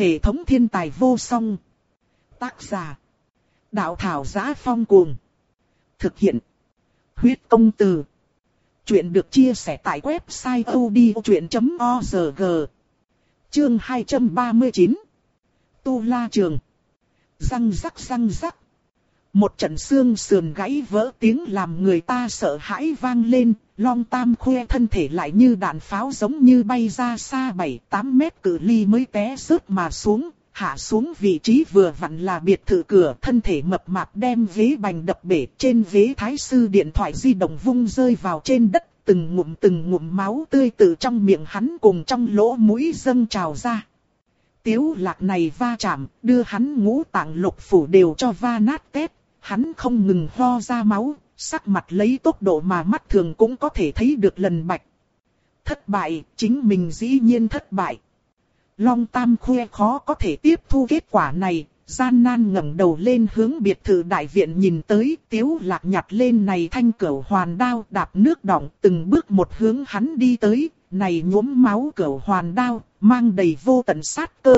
Hệ thống thiên tài vô song. Tác giả. Đạo thảo giá phong cuồng. Thực hiện. Huyết công từ. Chuyện được chia sẻ tại website odchuyện.org. Chương 239. Tu La Trường. Răng rắc răng rắc. Một trận xương sườn gãy vỡ tiếng làm người ta sợ hãi vang lên, long tam khoe thân thể lại như đạn pháo giống như bay ra xa 7-8 mét cự ly mới té rớt mà xuống, hạ xuống vị trí vừa vặn là biệt thự cửa, thân thể mập mạp đem ghế bành đập bể trên ghế thái sư điện thoại di động vung rơi vào trên đất, từng ngụm từng ngụm máu tươi từ trong miệng hắn cùng trong lỗ mũi dâng trào ra. Tiếu lạc này va chạm, đưa hắn ngũ tạng lục phủ đều cho va nát tét, hắn không ngừng ho ra máu, sắc mặt lấy tốc độ mà mắt thường cũng có thể thấy được lần bạch. Thất bại, chính mình dĩ nhiên thất bại. Long Tam khoe khó có thể tiếp thu kết quả này, gian nan ngẩng đầu lên hướng biệt thự đại viện nhìn tới, tiếu lạc nhặt lên này thanh cửu hoàn đao đạp nước đọng từng bước một hướng hắn đi tới, này nhuốm máu cửu hoàn đao, mang đầy vô tận sát cơ.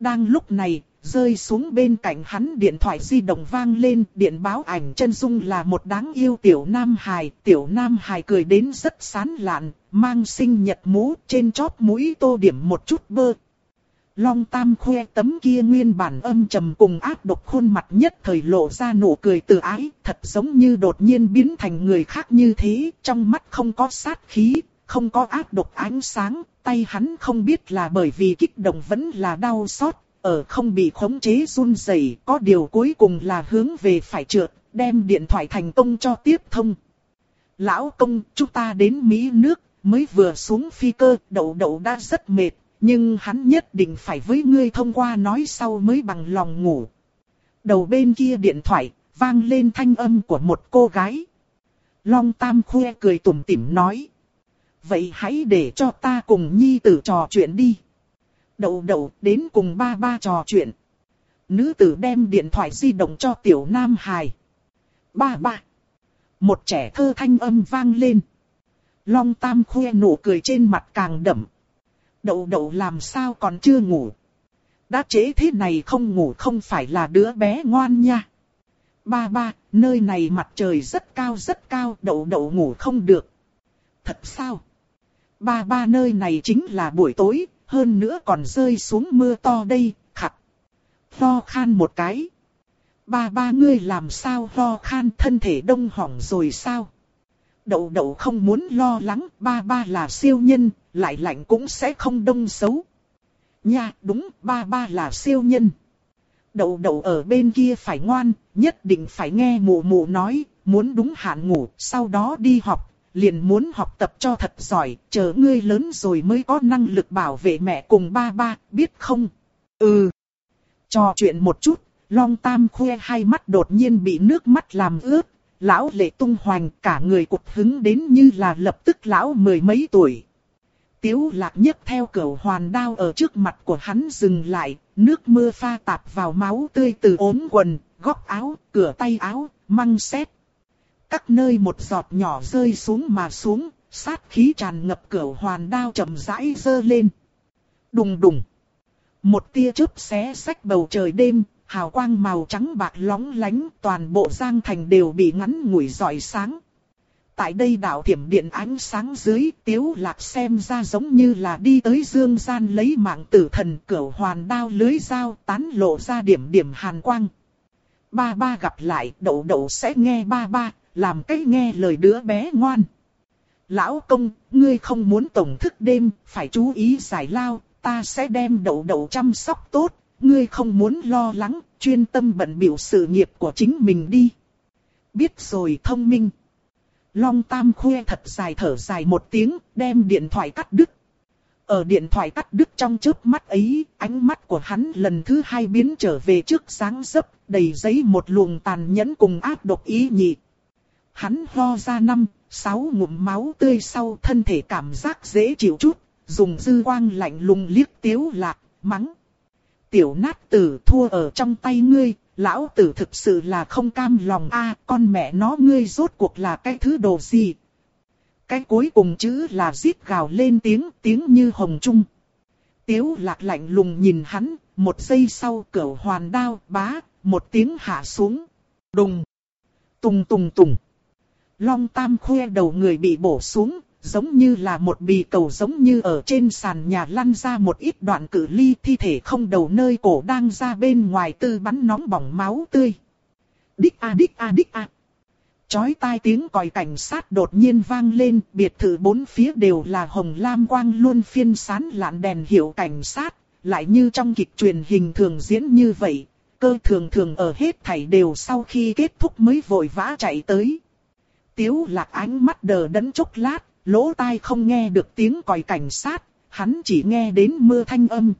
Đang lúc này, rơi xuống bên cạnh hắn điện thoại di động vang lên, điện báo ảnh chân dung là một đáng yêu tiểu nam hài, tiểu nam hài cười đến rất sán lạn, mang sinh nhật mũ, trên chóp mũi tô điểm một chút bơ. Long Tam khoe tấm kia nguyên bản âm trầm cùng ác độc khuôn mặt nhất thời lộ ra nụ cười từ ái, thật giống như đột nhiên biến thành người khác như thế, trong mắt không có sát khí, không có ác độc ánh sáng, tay hắn không biết là bởi vì kích động vẫn là đau xót, ở không bị khống chế run rẩy, có điều cuối cùng là hướng về phải trượt, đem điện thoại thành công cho tiếp thông. Lão công, chúng ta đến Mỹ nước, mới vừa xuống phi cơ, đậu đậu đã rất mệt, nhưng hắn nhất định phải với ngươi thông qua nói sau mới bằng lòng ngủ. Đầu bên kia điện thoại, vang lên thanh âm của một cô gái. Long Tam khoe cười tủm tỉm nói. Vậy hãy để cho ta cùng nhi tử trò chuyện đi. Đậu đậu đến cùng ba ba trò chuyện. Nữ tử đem điện thoại di động cho tiểu nam hài. Ba ba. Một trẻ thơ thanh âm vang lên. Long tam khoe nụ cười trên mặt càng đậm. Đậu đậu làm sao còn chưa ngủ. Đã chế thế này không ngủ không phải là đứa bé ngoan nha. Ba ba, nơi này mặt trời rất cao rất cao, đậu đậu ngủ không được. Thật sao? Ba ba nơi này chính là buổi tối, hơn nữa còn rơi xuống mưa to đây, khặt. Ho khan một cái. Ba ba ngươi làm sao ho khan thân thể đông hỏng rồi sao? Đậu đậu không muốn lo lắng, ba ba là siêu nhân, lại lạnh cũng sẽ không đông xấu. Nha, đúng, ba ba là siêu nhân. Đậu đậu ở bên kia phải ngoan, nhất định phải nghe mụ mụ nói, muốn đúng hạn ngủ, sau đó đi học, liền muốn học tập cho thật giỏi, chờ ngươi lớn rồi mới có năng lực bảo vệ mẹ cùng ba ba, biết không? Ừ. Trò chuyện một chút, Long Tam khoe hai mắt đột nhiên bị nước mắt làm ướt, lão lệ tung hoành cả người cục hứng đến như là lập tức lão mười mấy tuổi. Tiếu lạc nhất theo cửa hoàn đao ở trước mặt của hắn dừng lại, nước mưa pha tạp vào máu tươi từ ốm quần, góc áo, cửa tay áo, măng xét, các nơi một giọt nhỏ rơi xuống mà xuống, sát khí tràn ngập cửa hoàn đao chậm rãi dơ lên. Đùng đùng. Một tia chớp xé sách bầu trời đêm, hào quang màu trắng bạc lóng lánh, toàn bộ giang thành đều bị ngắn ngủi giỏi sáng. Tại đây đạo thiểm điện ánh sáng dưới, tiếu lạc xem ra giống như là đi tới dương gian lấy mạng tử thần cửa hoàn đao lưới dao tán lộ ra điểm điểm hàn quang. Ba ba gặp lại, đậu đậu sẽ nghe ba ba, làm cái nghe lời đứa bé ngoan. Lão công, ngươi không muốn tổng thức đêm, phải chú ý giải lao, ta sẽ đem đậu đậu chăm sóc tốt, ngươi không muốn lo lắng, chuyên tâm bận biểu sự nghiệp của chính mình đi. Biết rồi thông minh. Long Tam khuê thật dài thở dài một tiếng, đem điện thoại cắt đứt. Ở điện thoại cắt đứt trong chớp mắt ấy, ánh mắt của hắn lần thứ hai biến trở về trước sáng dấp, đầy giấy một luồng tàn nhẫn cùng ác độc ý nhị. Hắn ho ra năm, sáu ngụm máu tươi sau thân thể cảm giác dễ chịu chút, dùng dư quang lạnh lùng liếc tiếu lạc, mắng. Tiểu nát tử thua ở trong tay ngươi, lão tử thực sự là không cam lòng a con mẹ nó ngươi rốt cuộc là cái thứ đồ gì. Cái cuối cùng chữ là giết gào lên tiếng, tiếng như hồng trung. Tiếu lạc lạnh lùng nhìn hắn, một giây sau cửa hoàn đao bá, một tiếng hạ xuống. Đùng, tùng tùng tùng. Long tam khoe đầu người bị bổ xuống, giống như là một bì cầu giống như ở trên sàn nhà lăn ra một ít đoạn cử ly thi thể không đầu nơi cổ đang ra bên ngoài tư bắn nóng bỏng máu tươi. Đích a đích a đích a. Chói tai tiếng còi cảnh sát đột nhiên vang lên, biệt thự bốn phía đều là hồng lam quang luôn phiên sán lạn đèn hiệu cảnh sát, lại như trong kịch truyền hình thường diễn như vậy, cơ thường thường ở hết thảy đều sau khi kết thúc mới vội vã chạy tới. Tiếu lạc ánh mắt đờ đẫn chốc lát, lỗ tai không nghe được tiếng còi cảnh sát, hắn chỉ nghe đến mưa thanh âm.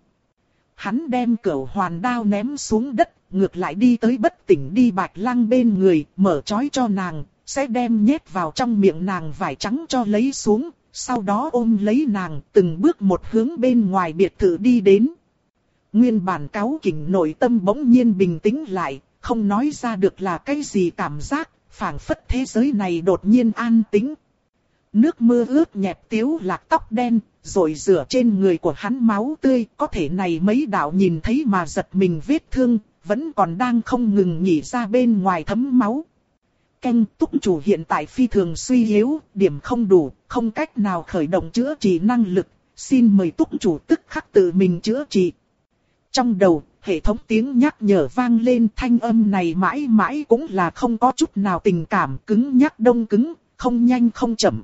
Hắn đem cẩu hoàn đao ném xuống đất, ngược lại đi tới bất tỉnh đi bạch lăng bên người, mở chói cho nàng, sẽ đem nhét vào trong miệng nàng vải trắng cho lấy xuống, sau đó ôm lấy nàng, từng bước một hướng bên ngoài biệt thự đi đến. Nguyên bản cáo kỉnh nội tâm bỗng nhiên bình tĩnh lại, không nói ra được là cái gì cảm giác, phảng phất thế giới này đột nhiên an tĩnh. Nước mưa ướt nhẹp tiếu lạc tóc đen, rồi rửa trên người của hắn máu tươi, có thể này mấy đạo nhìn thấy mà giật mình vết thương, vẫn còn đang không ngừng nhỉ ra bên ngoài thấm máu. Canh túc chủ hiện tại phi thường suy yếu, điểm không đủ, không cách nào khởi động chữa trị năng lực, xin mời túc chủ tức khắc tự mình chữa trị. Trong đầu, hệ thống tiếng nhắc nhở vang lên thanh âm này mãi mãi cũng là không có chút nào tình cảm cứng nhắc đông cứng, không nhanh không chậm.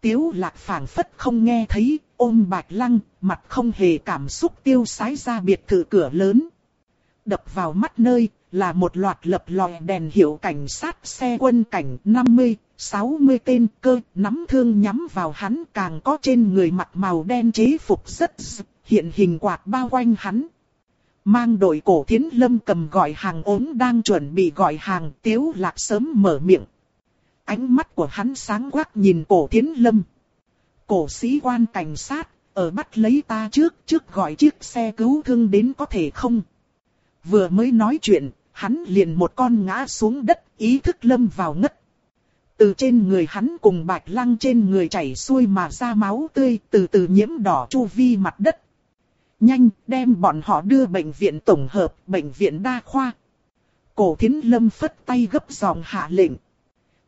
Tiếu lạc phảng phất không nghe thấy, ôm bạch lăng, mặt không hề cảm xúc tiêu sái ra biệt thự cửa lớn. Đập vào mắt nơi, là một loạt lập lòe đèn hiệu cảnh sát xe quân cảnh 50, 60 tên cơ, nắm thương nhắm vào hắn càng có trên người mặt màu đen chế phục rất hiện hình quạt bao quanh hắn. Mang đội cổ thiến lâm cầm gọi hàng ốm đang chuẩn bị gọi hàng tiếu lạc sớm mở miệng. Ánh mắt của hắn sáng quắc nhìn cổ thiến lâm. Cổ sĩ quan cảnh sát, ở bắt lấy ta trước, trước gọi chiếc xe cứu thương đến có thể không? Vừa mới nói chuyện, hắn liền một con ngã xuống đất, ý thức lâm vào ngất. Từ trên người hắn cùng bạch lăng trên người chảy xuôi mà ra máu tươi, từ từ nhiễm đỏ chu vi mặt đất. Nhanh, đem bọn họ đưa bệnh viện tổng hợp, bệnh viện đa khoa. Cổ thiến lâm phất tay gấp dòng hạ lệnh.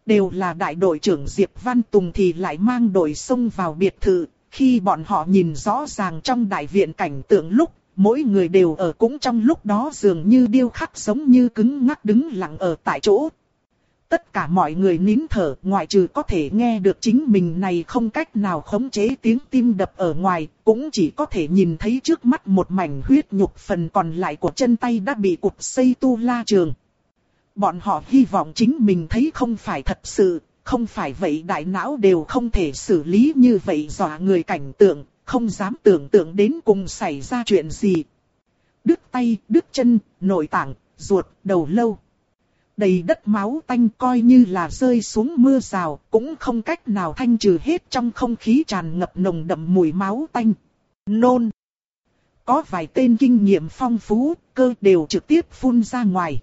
Đều là đại đội trưởng Diệp Văn Tùng thì lại mang đội xông vào biệt thự. Khi bọn họ nhìn rõ ràng trong đại viện cảnh tượng lúc, mỗi người đều ở cũng trong lúc đó dường như điêu khắc giống như cứng ngắc đứng lặng ở tại chỗ. Tất cả mọi người nín thở ngoại trừ có thể nghe được chính mình này không cách nào khống chế tiếng tim đập ở ngoài, cũng chỉ có thể nhìn thấy trước mắt một mảnh huyết nhục phần còn lại của chân tay đã bị cục xây tu la trường. Bọn họ hy vọng chính mình thấy không phải thật sự, không phải vậy đại não đều không thể xử lý như vậy dọa người cảnh tượng, không dám tưởng tượng đến cùng xảy ra chuyện gì. Đứt tay, đứt chân, nội tạng, ruột, đầu lâu. Đầy đất máu tanh coi như là rơi xuống mưa rào, cũng không cách nào thanh trừ hết trong không khí tràn ngập nồng đậm mùi máu tanh. Nôn. Có vài tên kinh nghiệm phong phú, cơ đều trực tiếp phun ra ngoài.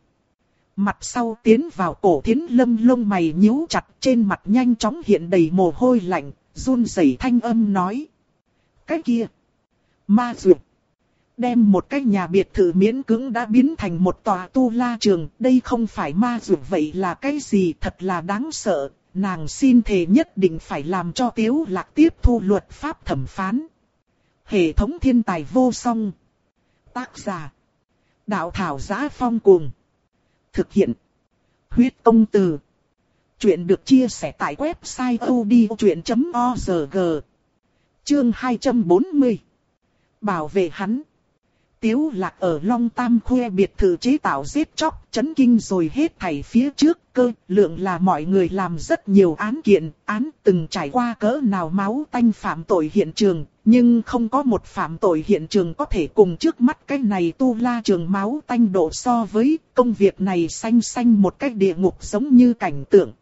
Mặt sau tiến vào cổ thiến lâm lông mày nhíu chặt trên mặt nhanh chóng hiện đầy mồ hôi lạnh, run rẩy thanh âm nói. Cái kia, ma dược, đem một cái nhà biệt thự miễn cưỡng đã biến thành một tòa tu la trường, đây không phải ma dược vậy là cái gì thật là đáng sợ, nàng xin thề nhất định phải làm cho tiếu lạc tiếp thu luật pháp thẩm phán. Hệ thống thiên tài vô song. Tác giả. Đạo thảo giá phong cuồng. Thực hiện. Huyết công từ. Chuyện được chia sẻ tại website odchuyện.org. Chương 240. Bảo vệ hắn. Tiếu lạc ở Long Tam Khuê biệt thự chế tạo giết chóc, chấn kinh rồi hết thảy phía trước cơ, lượng là mọi người làm rất nhiều án kiện, án từng trải qua cỡ nào máu tanh phạm tội hiện trường, nhưng không có một phạm tội hiện trường có thể cùng trước mắt cái này tu la trường máu tanh độ so với công việc này xanh xanh một cách địa ngục giống như cảnh tượng.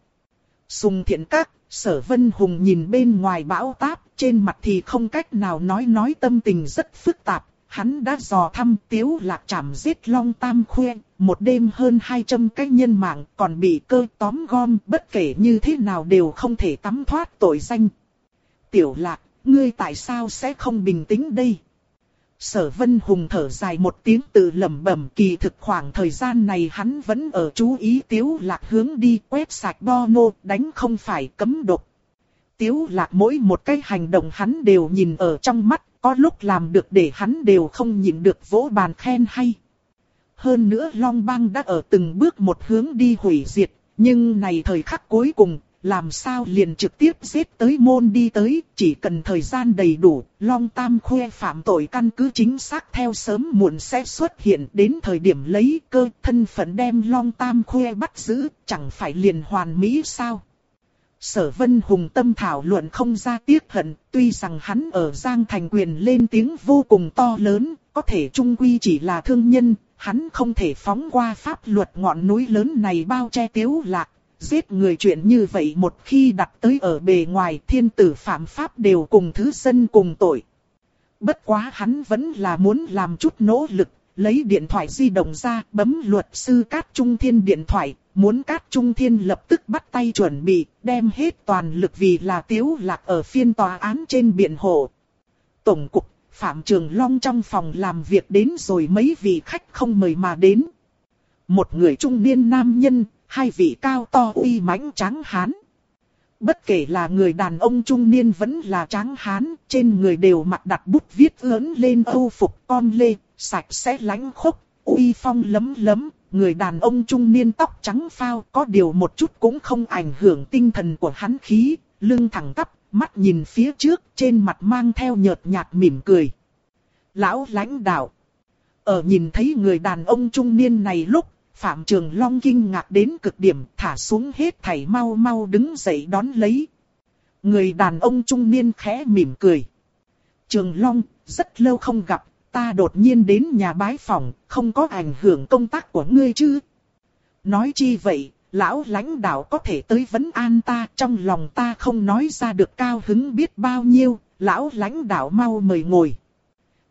Sùng thiện các, sở vân hùng nhìn bên ngoài bão táp, trên mặt thì không cách nào nói nói tâm tình rất phức tạp, hắn đã dò thăm tiếu lạc chảm giết long tam khuê, một đêm hơn 200 cái nhân mạng còn bị cơ tóm gom bất kể như thế nào đều không thể tắm thoát tội danh. Tiểu lạc, ngươi tại sao sẽ không bình tĩnh đây? Sở Vân Hùng thở dài một tiếng tự lẩm bẩm kỳ thực khoảng thời gian này hắn vẫn ở chú ý tiếu lạc hướng đi quét sạch bono đánh không phải cấm độc. Tiếu lạc mỗi một cái hành động hắn đều nhìn ở trong mắt, có lúc làm được để hắn đều không nhịn được vỗ bàn khen hay. Hơn nữa Long Bang đã ở từng bước một hướng đi hủy diệt, nhưng này thời khắc cuối cùng, làm sao liền trực tiếp giết tới môn đi tới, chỉ cần thời gian đầy đủ, Long Tam khoe phạm tội căn cứ chính xác theo sớm muộn sẽ xuất hiện đến thời điểm lấy cơ thân phận đem Long Tam khoe bắt giữ, chẳng phải liền hoàn mỹ sao. Sở Vân Hùng tâm thảo luận không ra tiếc hận, tuy rằng hắn ở Giang Thành quyền lên tiếng vô cùng to lớn, có thể trung quy chỉ là thương nhân, hắn không thể phóng qua pháp luật ngọn núi lớn này bao che tiếu lạc. Giết người chuyện như vậy một khi đặt tới ở bề ngoài thiên tử phạm pháp đều cùng thứ dân cùng tội. Bất quá hắn vẫn là muốn làm chút nỗ lực, lấy điện thoại di động ra bấm luật sư Cát Trung Thiên điện thoại, muốn Cát Trung Thiên lập tức bắt tay chuẩn bị, đem hết toàn lực vì là tiếu lạc ở phiên tòa án trên biện hộ. Tổng cục, Phạm Trường Long trong phòng làm việc đến rồi mấy vị khách không mời mà đến. Một người trung niên nam nhân, hai vị cao to uy mãnh trắng hán. Bất kể là người đàn ông trung niên vẫn là trắng hán, trên người đều mặc đặt bút viết lớn lên âu phục con lê, sạch sẽ lánh khốc, uy phong lấm lấm, người đàn ông trung niên tóc trắng phao có điều một chút cũng không ảnh hưởng tinh thần của hắn khí, lưng thẳng tắp, mắt nhìn phía trước, trên mặt mang theo nhợt nhạt mỉm cười. Lão lãnh đạo. Ở nhìn thấy người đàn ông trung niên này lúc, Phạm Trường Long kinh ngạc đến cực điểm, thả xuống hết thảy mau mau đứng dậy đón lấy. Người đàn ông trung niên khẽ mỉm cười. Trường Long, rất lâu không gặp, ta đột nhiên đến nhà bái phòng, không có ảnh hưởng công tác của ngươi chứ? Nói chi vậy, lão lãnh đạo có thể tới vấn an ta, trong lòng ta không nói ra được cao hứng biết bao nhiêu, lão lãnh đạo mau mời ngồi.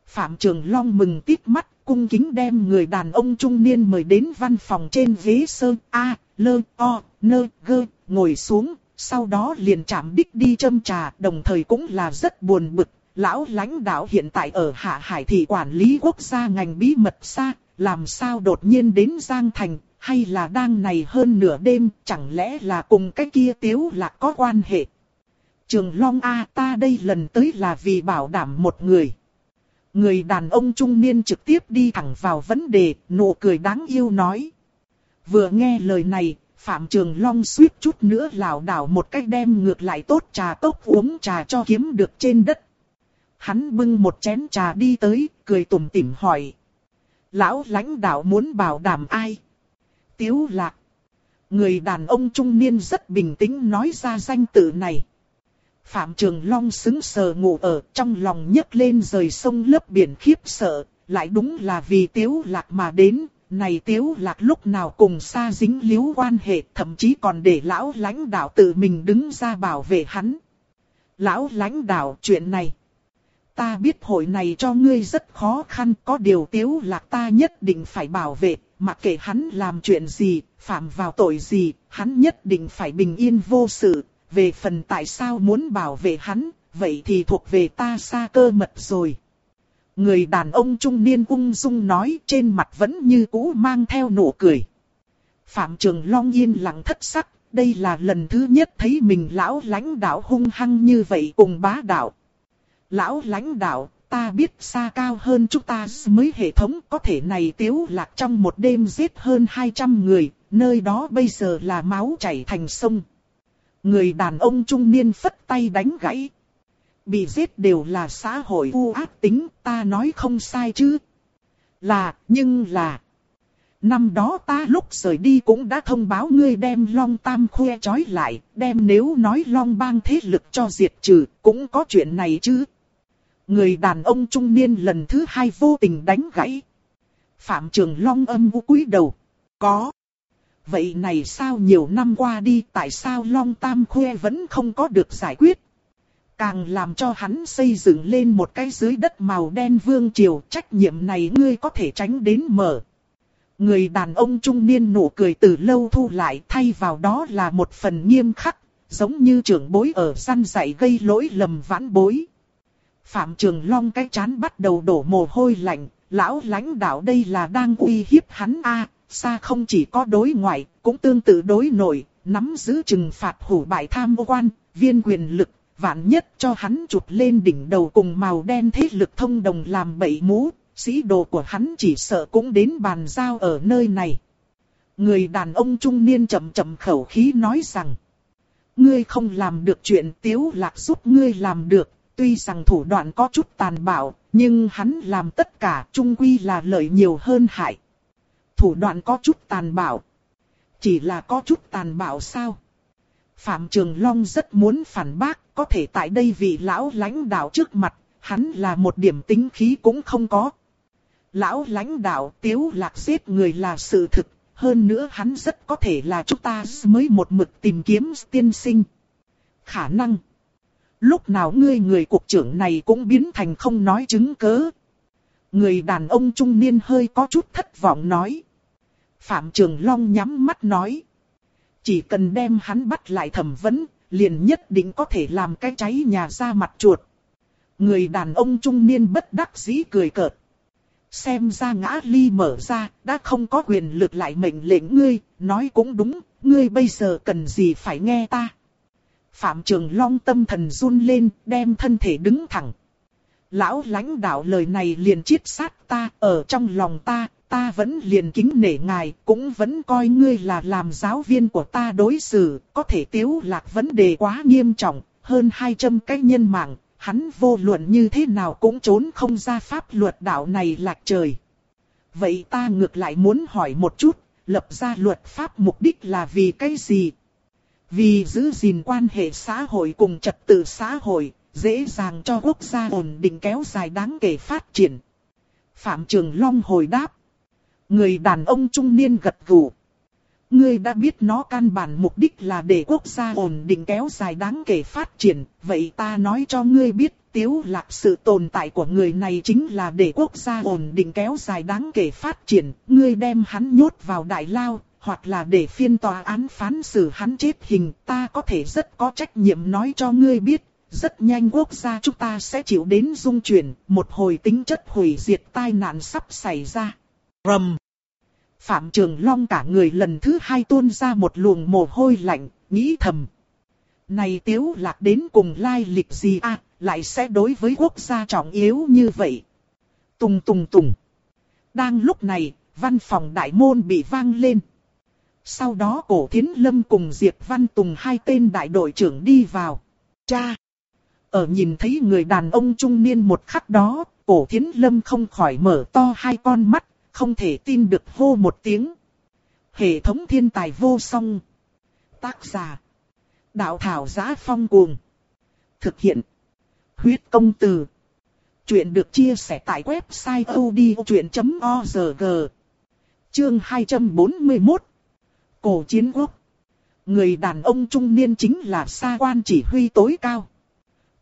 Phạm Trường Long mừng tít mắt, cung kính đem người đàn ông trung niên mời đến văn phòng trên ghế sơn A, lơ, o, nơ, gơ, ngồi xuống, sau đó liền chạm đích đi châm trà, đồng thời cũng là rất buồn bực, lão lãnh đạo hiện tại ở Hạ Hải thị quản lý quốc gia ngành bí mật xa, làm sao đột nhiên đến Giang Thành, hay là đang này hơn nửa đêm, chẳng lẽ là cùng cái kia tiếu là có quan hệ. Trường Long A ta đây lần tới là vì bảo đảm một người. Người đàn ông trung niên trực tiếp đi thẳng vào vấn đề, nụ cười đáng yêu nói. Vừa nghe lời này, Phạm Trường Long suýt chút nữa lảo đảo một cách đem ngược lại tốt trà tốc uống trà cho kiếm được trên đất. Hắn bưng một chén trà đi tới, cười tủm tỉm hỏi. Lão lãnh đạo muốn bảo đảm ai? Tiếu lạc. Người đàn ông trung niên rất bình tĩnh nói ra danh tự này. Phạm Trường Long xứng sờ ngủ ở trong lòng nhấc lên rời sông lớp biển khiếp sợ, lại đúng là vì tiếu lạc mà đến, này tiếu lạc lúc nào cùng xa dính liếu quan hệ thậm chí còn để lão lãnh đạo tự mình đứng ra bảo vệ hắn. Lão lãnh đạo chuyện này. Ta biết hội này cho ngươi rất khó khăn có điều tiếu lạc ta nhất định phải bảo vệ, mặc kệ hắn làm chuyện gì, phạm vào tội gì, hắn nhất định phải bình yên vô sự, về phần tại sao muốn bảo vệ hắn, vậy thì thuộc về ta xa cơ mật rồi. Người đàn ông trung niên ung dung nói trên mặt vẫn như cũ mang theo nụ cười. Phạm Trường Long yên lặng thất sắc, đây là lần thứ nhất thấy mình lão lãnh đạo hung hăng như vậy cùng bá đạo. Lão lãnh đạo, ta biết xa cao hơn chúng ta mới hệ thống có thể này tiếu lạc trong một đêm giết hơn 200 người, nơi đó bây giờ là máu chảy thành sông. Người đàn ông trung niên phất tay đánh gãy. Bị giết đều là xã hội u ác tính, ta nói không sai chứ. Là, nhưng là... Năm đó ta lúc rời đi cũng đã thông báo ngươi đem Long Tam khoe trói lại, đem nếu nói Long bang thế lực cho diệt trừ, cũng có chuyện này chứ. Người đàn ông trung niên lần thứ hai vô tình đánh gãy. Phạm Trường Long âm u cúi đầu. Có. Vậy này sao nhiều năm qua đi tại sao Long Tam Khuê vẫn không có được giải quyết? Càng làm cho hắn xây dựng lên một cái dưới đất màu đen vương triều trách nhiệm này ngươi có thể tránh đến mở. Người đàn ông trung niên nụ cười từ lâu thu lại thay vào đó là một phần nghiêm khắc, giống như trưởng bối ở săn dạy gây lỗi lầm vãn bối. Phạm Trường Long cái chán bắt đầu đổ mồ hôi lạnh, lão lãnh đạo đây là đang uy hiếp hắn a xa không chỉ có đối ngoại, cũng tương tự đối nội, nắm giữ trừng phạt hủ bại tham ô quan, viên quyền lực, vạn nhất cho hắn chụp lên đỉnh đầu cùng màu đen thế lực thông đồng làm bậy mũ, sĩ đồ của hắn chỉ sợ cũng đến bàn giao ở nơi này. Người đàn ông trung niên chậm chậm khẩu khí nói rằng, ngươi không làm được chuyện tiếu lạc giúp ngươi làm được, tuy rằng thủ đoạn có chút tàn bạo, nhưng hắn làm tất cả trung quy là lợi nhiều hơn hại. Thủ đoạn có chút tàn bạo. Chỉ là có chút tàn bạo sao? Phạm Trường Long rất muốn phản bác, có thể tại đây vị lão lãnh đạo trước mặt, hắn là một điểm tính khí cũng không có. Lão lãnh đạo tiếu lạc giết người là sự thực, hơn nữa hắn rất có thể là chúng ta mới một mực tìm kiếm tiên sinh. Khả năng. Lúc nào ngươi người cục trưởng này cũng biến thành không nói chứng cớ. Người đàn ông trung niên hơi có chút thất vọng nói. Phạm Trường Long nhắm mắt nói. Chỉ cần đem hắn bắt lại thẩm vấn, liền nhất định có thể làm cái cháy nhà ra mặt chuột. Người đàn ông trung niên bất đắc dĩ cười cợt. Xem ra ngã ly mở ra, đã không có quyền lực lại mệnh lệnh ngươi, nói cũng đúng, ngươi bây giờ cần gì phải nghe ta. Phạm Trường Long tâm thần run lên, đem thân thể đứng thẳng. Lão lãnh đạo lời này liền chiết sát ta, ở trong lòng ta, ta vẫn liền kính nể ngài, cũng vẫn coi ngươi là làm giáo viên của ta đối xử, có thể tiếu lạc vấn đề quá nghiêm trọng, hơn 200 cái nhân mạng, hắn vô luận như thế nào cũng trốn không ra pháp luật đạo này lạc trời. Vậy ta ngược lại muốn hỏi một chút, lập ra luật pháp mục đích là vì cái gì? Vì giữ gìn quan hệ xã hội cùng trật tự xã hội, dễ dàng cho quốc gia ổn định kéo dài đáng kể phát triển. Phạm Trường Long hồi đáp. Người đàn ông trung niên gật gù. Ngươi đã biết nó căn bản mục đích là để quốc gia ổn định kéo dài đáng kể phát triển, vậy ta nói cho ngươi biết, tiếu lạc sự tồn tại của người này chính là để quốc gia ổn định kéo dài đáng kể phát triển, ngươi đem hắn nhốt vào đại lao, hoặc là để phiên tòa án phán xử hắn chết hình, ta có thể rất có trách nhiệm nói cho ngươi biết, rất nhanh quốc gia chúng ta sẽ chịu đến dung chuyển, một hồi tính chất hủy diệt tai nạn sắp xảy ra. Rầm. Phạm Trường Long cả người lần thứ hai tuôn ra một luồng mồ hôi lạnh, nghĩ thầm. Này tiếu lạc đến cùng lai lịch gì a lại sẽ đối với quốc gia trọng yếu như vậy. Tùng tùng tùng. Đang lúc này, văn phòng đại môn bị vang lên. Sau đó cổ thiến lâm cùng Diệp Văn Tùng hai tên đại đội trưởng đi vào. Cha! Ở nhìn thấy người đàn ông trung niên một khắc đó, cổ thiến lâm không khỏi mở to hai con mắt, không thể tin được hô một tiếng. Hệ thống thiên tài vô song. Tác giả. Đạo thảo giá phong cuồng. Thực hiện. Huyết công từ. Chuyện được chia sẻ tại website odchuyện.org. Chương 241. Cổ chiến quốc. Người đàn ông trung niên chính là sa quan chỉ huy tối cao.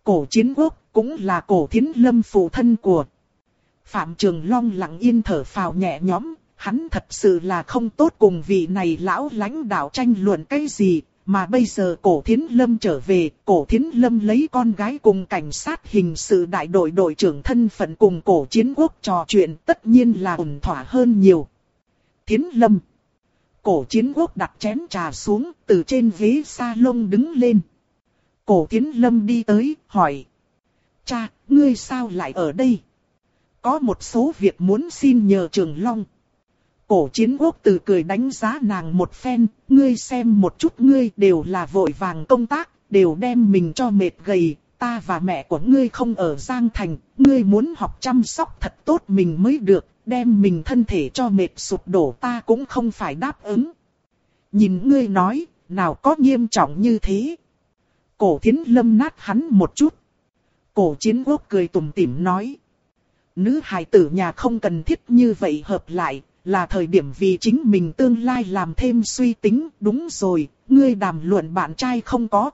Cổ chiến quốc cũng là cổ thiến lâm phụ thân của Phạm Trường Long lặng yên thở phào nhẹ nhõm, hắn thật sự là không tốt cùng vị này lão lãnh đạo tranh luận cái gì, mà bây giờ cổ thiến lâm trở về, cổ thiến lâm lấy con gái cùng cảnh sát hình sự đại đội đội trưởng thân phận cùng cổ chiến quốc trò chuyện tất nhiên là ổn thỏa hơn nhiều. Thiến lâm Cổ chiến quốc đặt chén trà xuống, từ trên ghế salon đứng lên. Cổ thiến lâm đi tới, hỏi. Cha, ngươi sao lại ở đây? Có một số việc muốn xin nhờ Trường Long. Cổ chiến quốc từ cười đánh giá nàng một phen, ngươi xem một chút ngươi đều là vội vàng công tác, đều đem mình cho mệt gầy, ta và mẹ của ngươi không ở Giang Thành, ngươi muốn học chăm sóc thật tốt mình mới được, đem mình thân thể cho mệt sụp đổ ta cũng không phải đáp ứng. Nhìn ngươi nói, nào có nghiêm trọng như thế. Cổ thiến lâm nát hắn một chút. Cổ chiến quốc cười tủm tỉm nói nữ hài tử nhà không cần thiết như vậy hợp lại, là thời điểm vì chính mình tương lai làm thêm suy tính, đúng rồi, ngươi đàm luận bạn trai không có.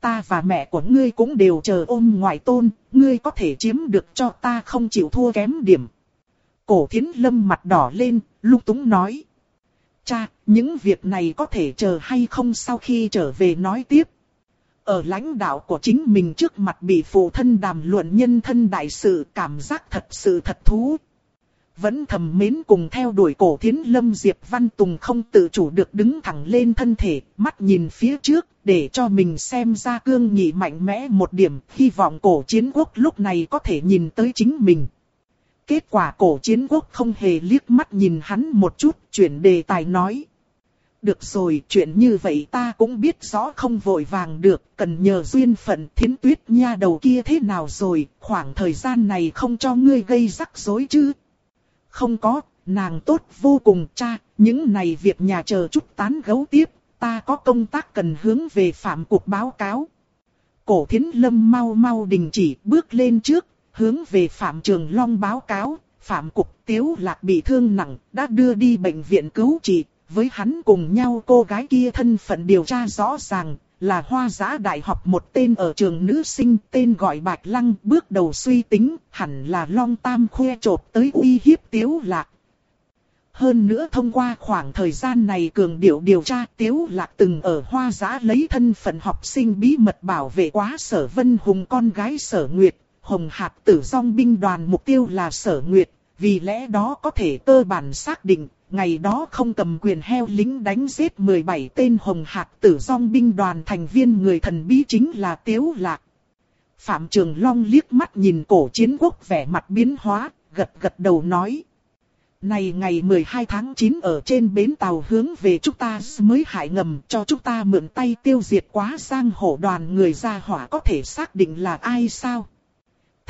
Ta và mẹ của ngươi cũng đều chờ ôm ngoại tôn, ngươi có thể chiếm được cho ta không chịu thua kém điểm. Cổ thiến lâm mặt đỏ lên, lung túng nói. Cha, những việc này có thể chờ hay không sau khi trở về nói tiếp. ở lãnh đạo của chính mình trước mặt bị phụ thân đàm luận nhân thân đại sự cảm giác thật sự thật thú. Vẫn thầm mến cùng theo đuổi cổ thiến lâm Diệp Văn Tùng không tự chủ được đứng thẳng lên thân thể, mắt nhìn phía trước, để cho mình xem ra cương nghị mạnh mẽ một điểm, hy vọng cổ chiến quốc lúc này có thể nhìn tới chính mình. Kết quả cổ chiến quốc không hề liếc mắt nhìn hắn một chút, chuyển đề tài nói. Được rồi, chuyện như vậy ta cũng biết rõ không vội vàng được, cần nhờ duyên phận thiến tuyết nha đầu kia thế nào rồi, khoảng thời gian này không cho ngươi gây rắc rối chứ. Không có, nàng tốt vô cùng cha, những này việc nhà chờ chút tán gấu tiếp, ta có công tác cần hướng về phạm cục báo cáo. Cổ thiến lâm mau mau đình chỉ bước lên trước, hướng về phạm trường long báo cáo, phạm cục tiếu lạc bị thương nặng, đã đưa đi bệnh viện cứu trị, với hắn cùng nhau cô gái kia thân phận điều tra rõ ràng, là hoa giã đại học một tên ở trường nữ sinh tên gọi Bạch Lăng bước đầu suy tính hẳn là long tam khoe trộp tới uy hiếp tiếu lạc. Hơn nữa thông qua khoảng thời gian này cường điệu điều tra tiếu lạc từng ở hoa giã lấy thân phận học sinh bí mật bảo vệ quá sở vân hùng con gái sở nguyệt, hồng Hạc tử song binh đoàn mục tiêu là sở nguyệt, vì lẽ đó có thể cơ bản xác định ngày đó không cầm quyền heo lính đánh giết 17 tên hồng Hạc tử song binh đoàn thành viên người thần bí chính là Tiếu Lạc. Phạm Trường Long liếc mắt nhìn cổ chiến quốc vẻ mặt biến hóa, gật gật đầu nói. Này ngày 12 tháng 9 ở trên bến tàu hướng về chúng ta mới hại ngầm cho chúng ta mượn tay tiêu diệt quá sang hổ đoàn người ra hỏa có thể xác định là ai sao?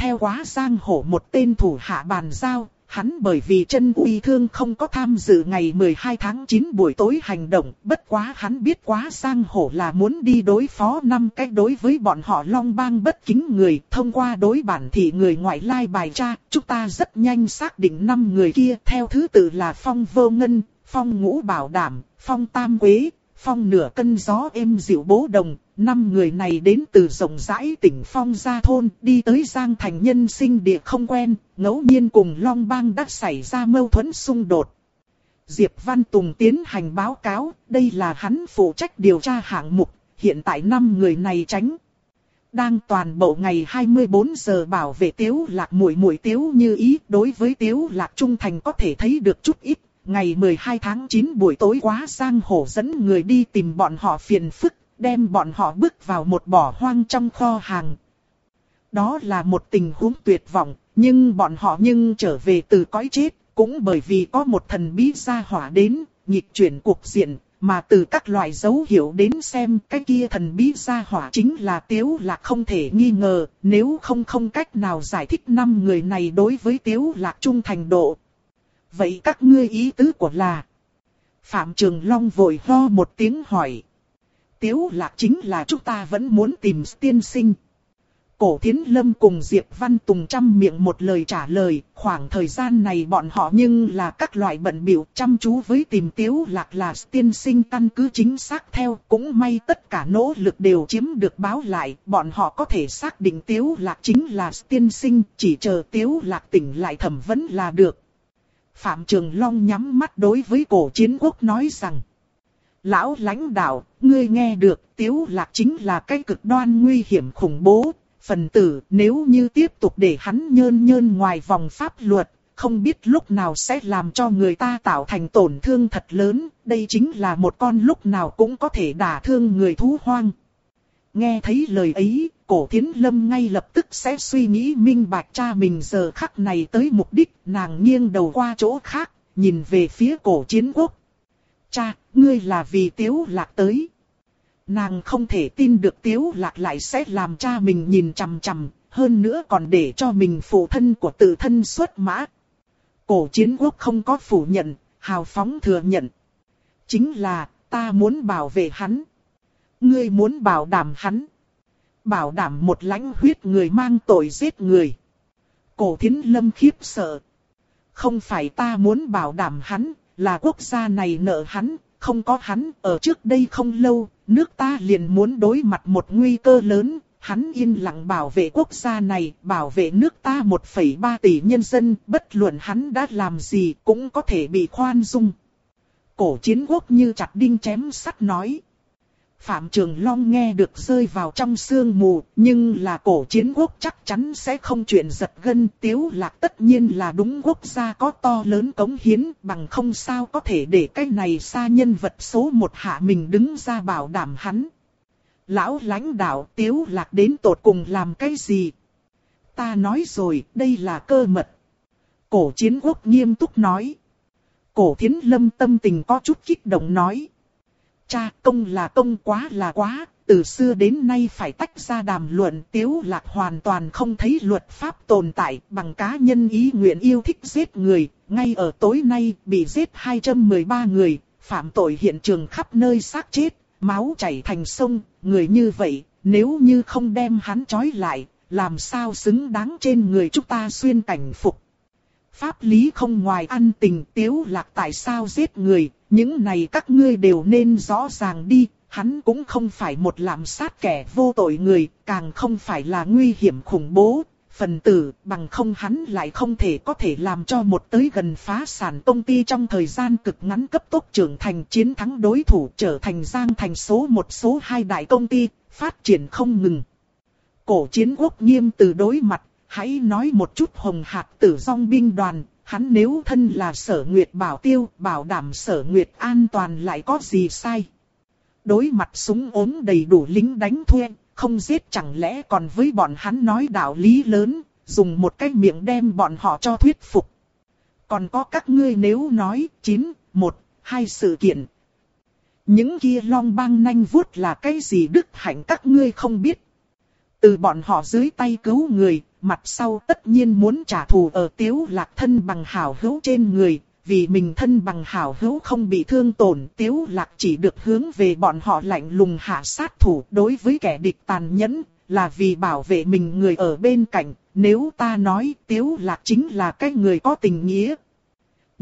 Theo quá sang hổ một tên thủ hạ bàn giao, Hắn bởi vì chân uy thương không có tham dự ngày 12 tháng 9 buổi tối hành động, bất quá hắn biết quá sang hổ là muốn đi đối phó năm cách đối với bọn họ long bang bất kính người, thông qua đối bản thị người ngoại lai bài tra, chúng ta rất nhanh xác định năm người kia theo thứ tự là Phong Vô Ngân, Phong Ngũ Bảo Đảm, Phong Tam Quế, Phong Nửa Cân Gió êm dịu bố đồng, năm người này đến từ rộng rãi tỉnh Phong Gia Thôn, đi tới Giang Thành nhân sinh địa không quen, ngẫu nhiên cùng Long Bang đã xảy ra mâu thuẫn xung đột. Diệp Văn Tùng tiến hành báo cáo, đây là hắn phụ trách điều tra hạng mục, hiện tại năm người này tránh. Đang toàn bộ ngày 24 giờ bảo vệ tiếu lạc muội muội tiếu như ý, đối với tiếu lạc trung thành có thể thấy được chút ít. Ngày 12 tháng 9 buổi tối quá sang hổ dẫn người đi tìm bọn họ phiền phức, đem bọn họ bước vào một bỏ hoang trong kho hàng. Đó là một tình huống tuyệt vọng, nhưng bọn họ nhưng trở về từ cõi chết, cũng bởi vì có một thần bí gia hỏa đến, nhịp chuyển cuộc diện, mà từ các loại dấu hiệu đến xem cái kia thần bí gia hỏa chính là Tiếu Lạc không thể nghi ngờ, nếu không không cách nào giải thích năm người này đối với Tiếu Lạc trung thành độ. Vậy các ngươi ý tứ của là? Phạm Trường Long vội ho một tiếng hỏi. Tiếu lạc chính là chúng ta vẫn muốn tìm tiên sinh. Cổ Thiến Lâm cùng Diệp Văn Tùng trăm miệng một lời trả lời, khoảng thời gian này bọn họ nhưng là các loại bận biểu chăm chú với tìm Tiếu Lạc là tiên sinh căn cứ chính xác theo, cũng may tất cả nỗ lực đều chiếm được báo lại, bọn họ có thể xác định Tiếu Lạc chính là tiên sinh, chỉ chờ Tiếu Lạc tỉnh lại thẩm vấn là được. Phạm Trường Long nhắm mắt đối với cổ chiến quốc nói rằng, Lão lãnh đạo, ngươi nghe được, tiếu lạc chính là cái cực đoan nguy hiểm khủng bố. Phần tử, nếu như tiếp tục để hắn nhơn nhơn ngoài vòng pháp luật, không biết lúc nào sẽ làm cho người ta tạo thành tổn thương thật lớn. Đây chính là một con lúc nào cũng có thể đả thương người thú hoang. Nghe thấy lời ấy, cổ thiến lâm ngay lập tức sẽ suy nghĩ minh bạch cha mình giờ khắc này tới mục đích, nàng nghiêng đầu qua chỗ khác, nhìn về phía cổ chiến quốc. Cha, ngươi là vì tiếu lạc tới. Nàng không thể tin được tiếu lạc lại sẽ làm cha mình nhìn chằm chằm, hơn nữa còn để cho mình phụ thân của tự thân xuất mã. Cổ chiến quốc không có phủ nhận, hào phóng thừa nhận. Chính là, ta muốn bảo vệ hắn. Ngươi muốn bảo đảm hắn. Bảo đảm một lãnh huyết người mang tội giết người. Cổ thiến lâm khiếp sợ. Không phải ta muốn bảo đảm hắn, là quốc gia này nợ hắn, không có hắn, ở trước đây không lâu, nước ta liền muốn đối mặt một nguy cơ lớn, hắn yên lặng bảo vệ quốc gia này, bảo vệ nước ta 1,3 tỷ nhân dân, bất luận hắn đã làm gì cũng có thể bị khoan dung. Cổ chiến quốc như chặt đinh chém sắt nói. Phạm Trường Long nghe được rơi vào trong sương mù, nhưng là cổ chiến quốc chắc chắn sẽ không chuyện giật gân. Tiếu lạc tất nhiên là đúng quốc gia có to lớn cống hiến, bằng không sao có thể để cái này xa nhân vật số một hạ mình đứng ra bảo đảm hắn. Lão lãnh đạo Tiếu lạc đến tột cùng làm cái gì? Ta nói rồi, đây là cơ mật. Cổ chiến quốc nghiêm túc nói. Cổ thiến lâm tâm tình có chút kích động nói. Cha công là công quá là quá, từ xưa đến nay phải tách ra đàm luận tiếu lạc hoàn toàn không thấy luật pháp tồn tại bằng cá nhân ý nguyện yêu thích giết người, ngay ở tối nay bị giết 213 người, phạm tội hiện trường khắp nơi xác chết, máu chảy thành sông, người như vậy, nếu như không đem hắn trói lại, làm sao xứng đáng trên người chúng ta xuyên cảnh phục. Pháp lý không ngoài ăn tình tiếu lạc tại sao giết người, những này các ngươi đều nên rõ ràng đi, hắn cũng không phải một làm sát kẻ vô tội người, càng không phải là nguy hiểm khủng bố, phần tử, bằng không hắn lại không thể có thể làm cho một tới gần phá sản công ty trong thời gian cực ngắn cấp tốc trưởng thành chiến thắng đối thủ trở thành giang thành số một số hai đại công ty, phát triển không ngừng. Cổ chiến quốc nghiêm từ đối mặt, hãy nói một chút hồng hạt tử dòng binh đoàn, hắn nếu thân là sở nguyệt bảo tiêu, bảo đảm sở nguyệt an toàn lại có gì sai. Đối mặt súng ốm đầy đủ lính đánh thuê, không giết chẳng lẽ còn với bọn hắn nói đạo lý lớn, dùng một cái miệng đem bọn họ cho thuyết phục. Còn có các ngươi nếu nói, chín, một, hai sự kiện. Những kia long băng nanh vuốt là cái gì đức hạnh các ngươi không biết. Từ bọn họ dưới tay cứu người, mặt sau tất nhiên muốn trả thù ở tiếu lạc thân bằng hảo hữu trên người, vì mình thân bằng hảo hữu không bị thương tổn, tiếu lạc chỉ được hướng về bọn họ lạnh lùng hạ sát thủ đối với kẻ địch tàn nhẫn, là vì bảo vệ mình người ở bên cạnh, nếu ta nói tiếu lạc chính là cái người có tình nghĩa.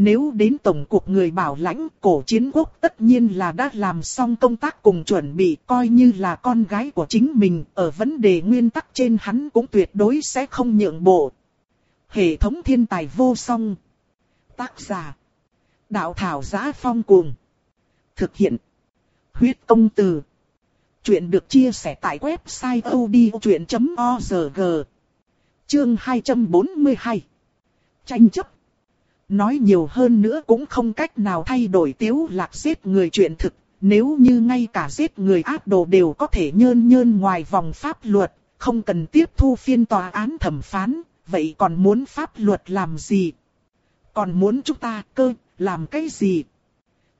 Nếu đến Tổng cục người bảo lãnh cổ chiến quốc tất nhiên là đã làm xong công tác cùng chuẩn bị coi như là con gái của chính mình ở vấn đề nguyên tắc trên hắn cũng tuyệt đối sẽ không nhượng bộ. Hệ thống thiên tài vô song. Tác giả. Đạo thảo giá phong cuồng. Thực hiện. Huyết công từ. Chuyện được chia sẻ tại website odchuyện.org. Chương 242. Tranh chấp. Nói nhiều hơn nữa cũng không cách nào thay đổi tiếu lạc giết người chuyện thực. Nếu như ngay cả giết người ác đồ đều có thể nhơn nhơn ngoài vòng pháp luật, không cần tiếp thu phiên tòa án thẩm phán, vậy còn muốn pháp luật làm gì? Còn muốn chúng ta cơ, làm cái gì?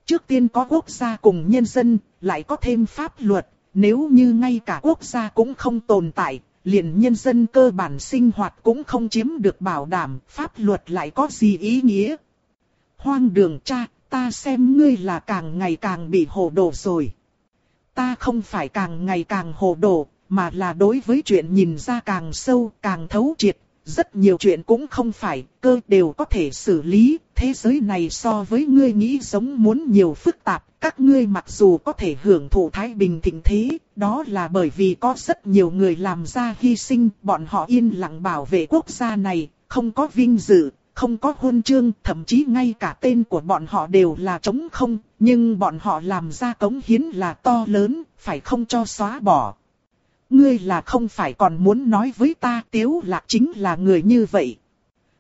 Trước tiên có quốc gia cùng nhân dân, lại có thêm pháp luật, nếu như ngay cả quốc gia cũng không tồn tại, liền nhân dân cơ bản sinh hoạt cũng không chiếm được bảo đảm, pháp luật lại có gì ý nghĩa? Hoang đường cha, ta xem ngươi là càng ngày càng bị hồ đồ rồi. Ta không phải càng ngày càng hồ đồ, mà là đối với chuyện nhìn ra càng sâu, càng thấu triệt, rất nhiều chuyện cũng không phải, cơ đều có thể xử lý, thế giới này so với ngươi nghĩ giống muốn nhiều phức tạp, các ngươi mặc dù có thể hưởng thụ thái bình thịnh thế, đó là bởi vì có rất nhiều người làm ra hy sinh, bọn họ yên lặng bảo vệ quốc gia này, không có vinh dự, không có huân chương, thậm chí ngay cả tên của bọn họ đều là trống không, nhưng bọn họ làm ra cống hiến là to lớn, phải không cho xóa bỏ. Ngươi là không phải còn muốn nói với ta tiếu lạc chính là người như vậy.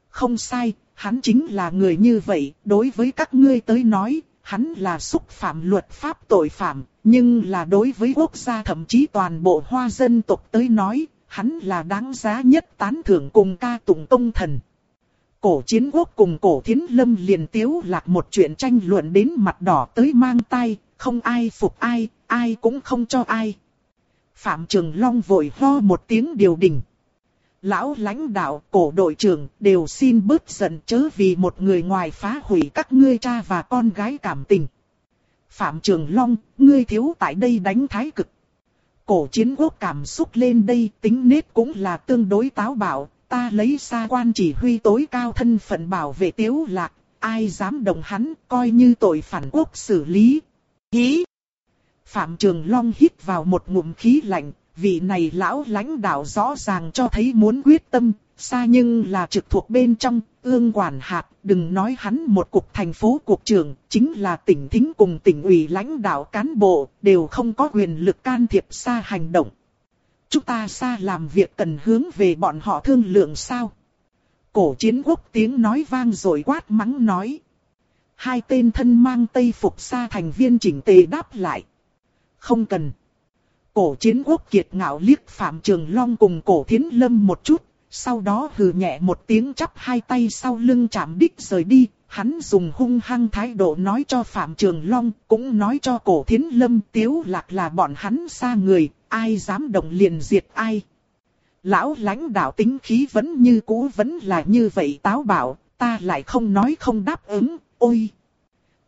Không sai, hắn chính là người như vậy, đối với các ngươi tới nói, hắn là xúc phạm luật pháp tội phạm, nhưng là đối với quốc gia thậm chí toàn bộ hoa dân tộc tới nói, hắn là đáng giá nhất tán thưởng cùng ca tụng công thần. Cổ chiến quốc cùng cổ thiến lâm liền tiếu lạc một chuyện tranh luận đến mặt đỏ tới mang tay, không ai phục ai, ai cũng không cho ai. Phạm Trường Long vội ho một tiếng điều đình. Lão lãnh đạo, cổ đội trưởng đều xin bớt giận chớ vì một người ngoài phá hủy các ngươi cha và con gái cảm tình. Phạm Trường Long, ngươi thiếu tại đây đánh thái cực. Cổ chiến quốc cảm xúc lên đây tính nết cũng là tương đối táo bạo, ta lấy xa quan chỉ huy tối cao thân phận bảo vệ tiếu lạc, ai dám đồng hắn coi như tội phản quốc xử lý. Hí! Phạm Trường Long hít vào một ngụm khí lạnh, vị này lão lãnh đạo rõ ràng cho thấy muốn quyết tâm, xa nhưng là trực thuộc bên trong, ương quản hạt, đừng nói hắn một cục thành phố cục trưởng, chính là tỉnh thính cùng tỉnh ủy lãnh đạo cán bộ, đều không có quyền lực can thiệp xa hành động. Chúng ta xa làm việc cần hướng về bọn họ thương lượng sao? Cổ chiến quốc tiếng nói vang rồi quát mắng nói. Hai tên thân mang tây phục xa thành viên chỉnh tề đáp lại. Không cần. Cổ chiến quốc kiệt ngạo liếc Phạm Trường Long cùng cổ thiến lâm một chút, sau đó hừ nhẹ một tiếng chắp hai tay sau lưng chạm đích rời đi, hắn dùng hung hăng thái độ nói cho Phạm Trường Long, cũng nói cho cổ thiến lâm tiếu lạc là bọn hắn xa người, ai dám động liền diệt ai. Lão lãnh đạo tính khí vẫn như cũ vẫn là như vậy táo bạo, ta lại không nói không đáp ứng, ôi.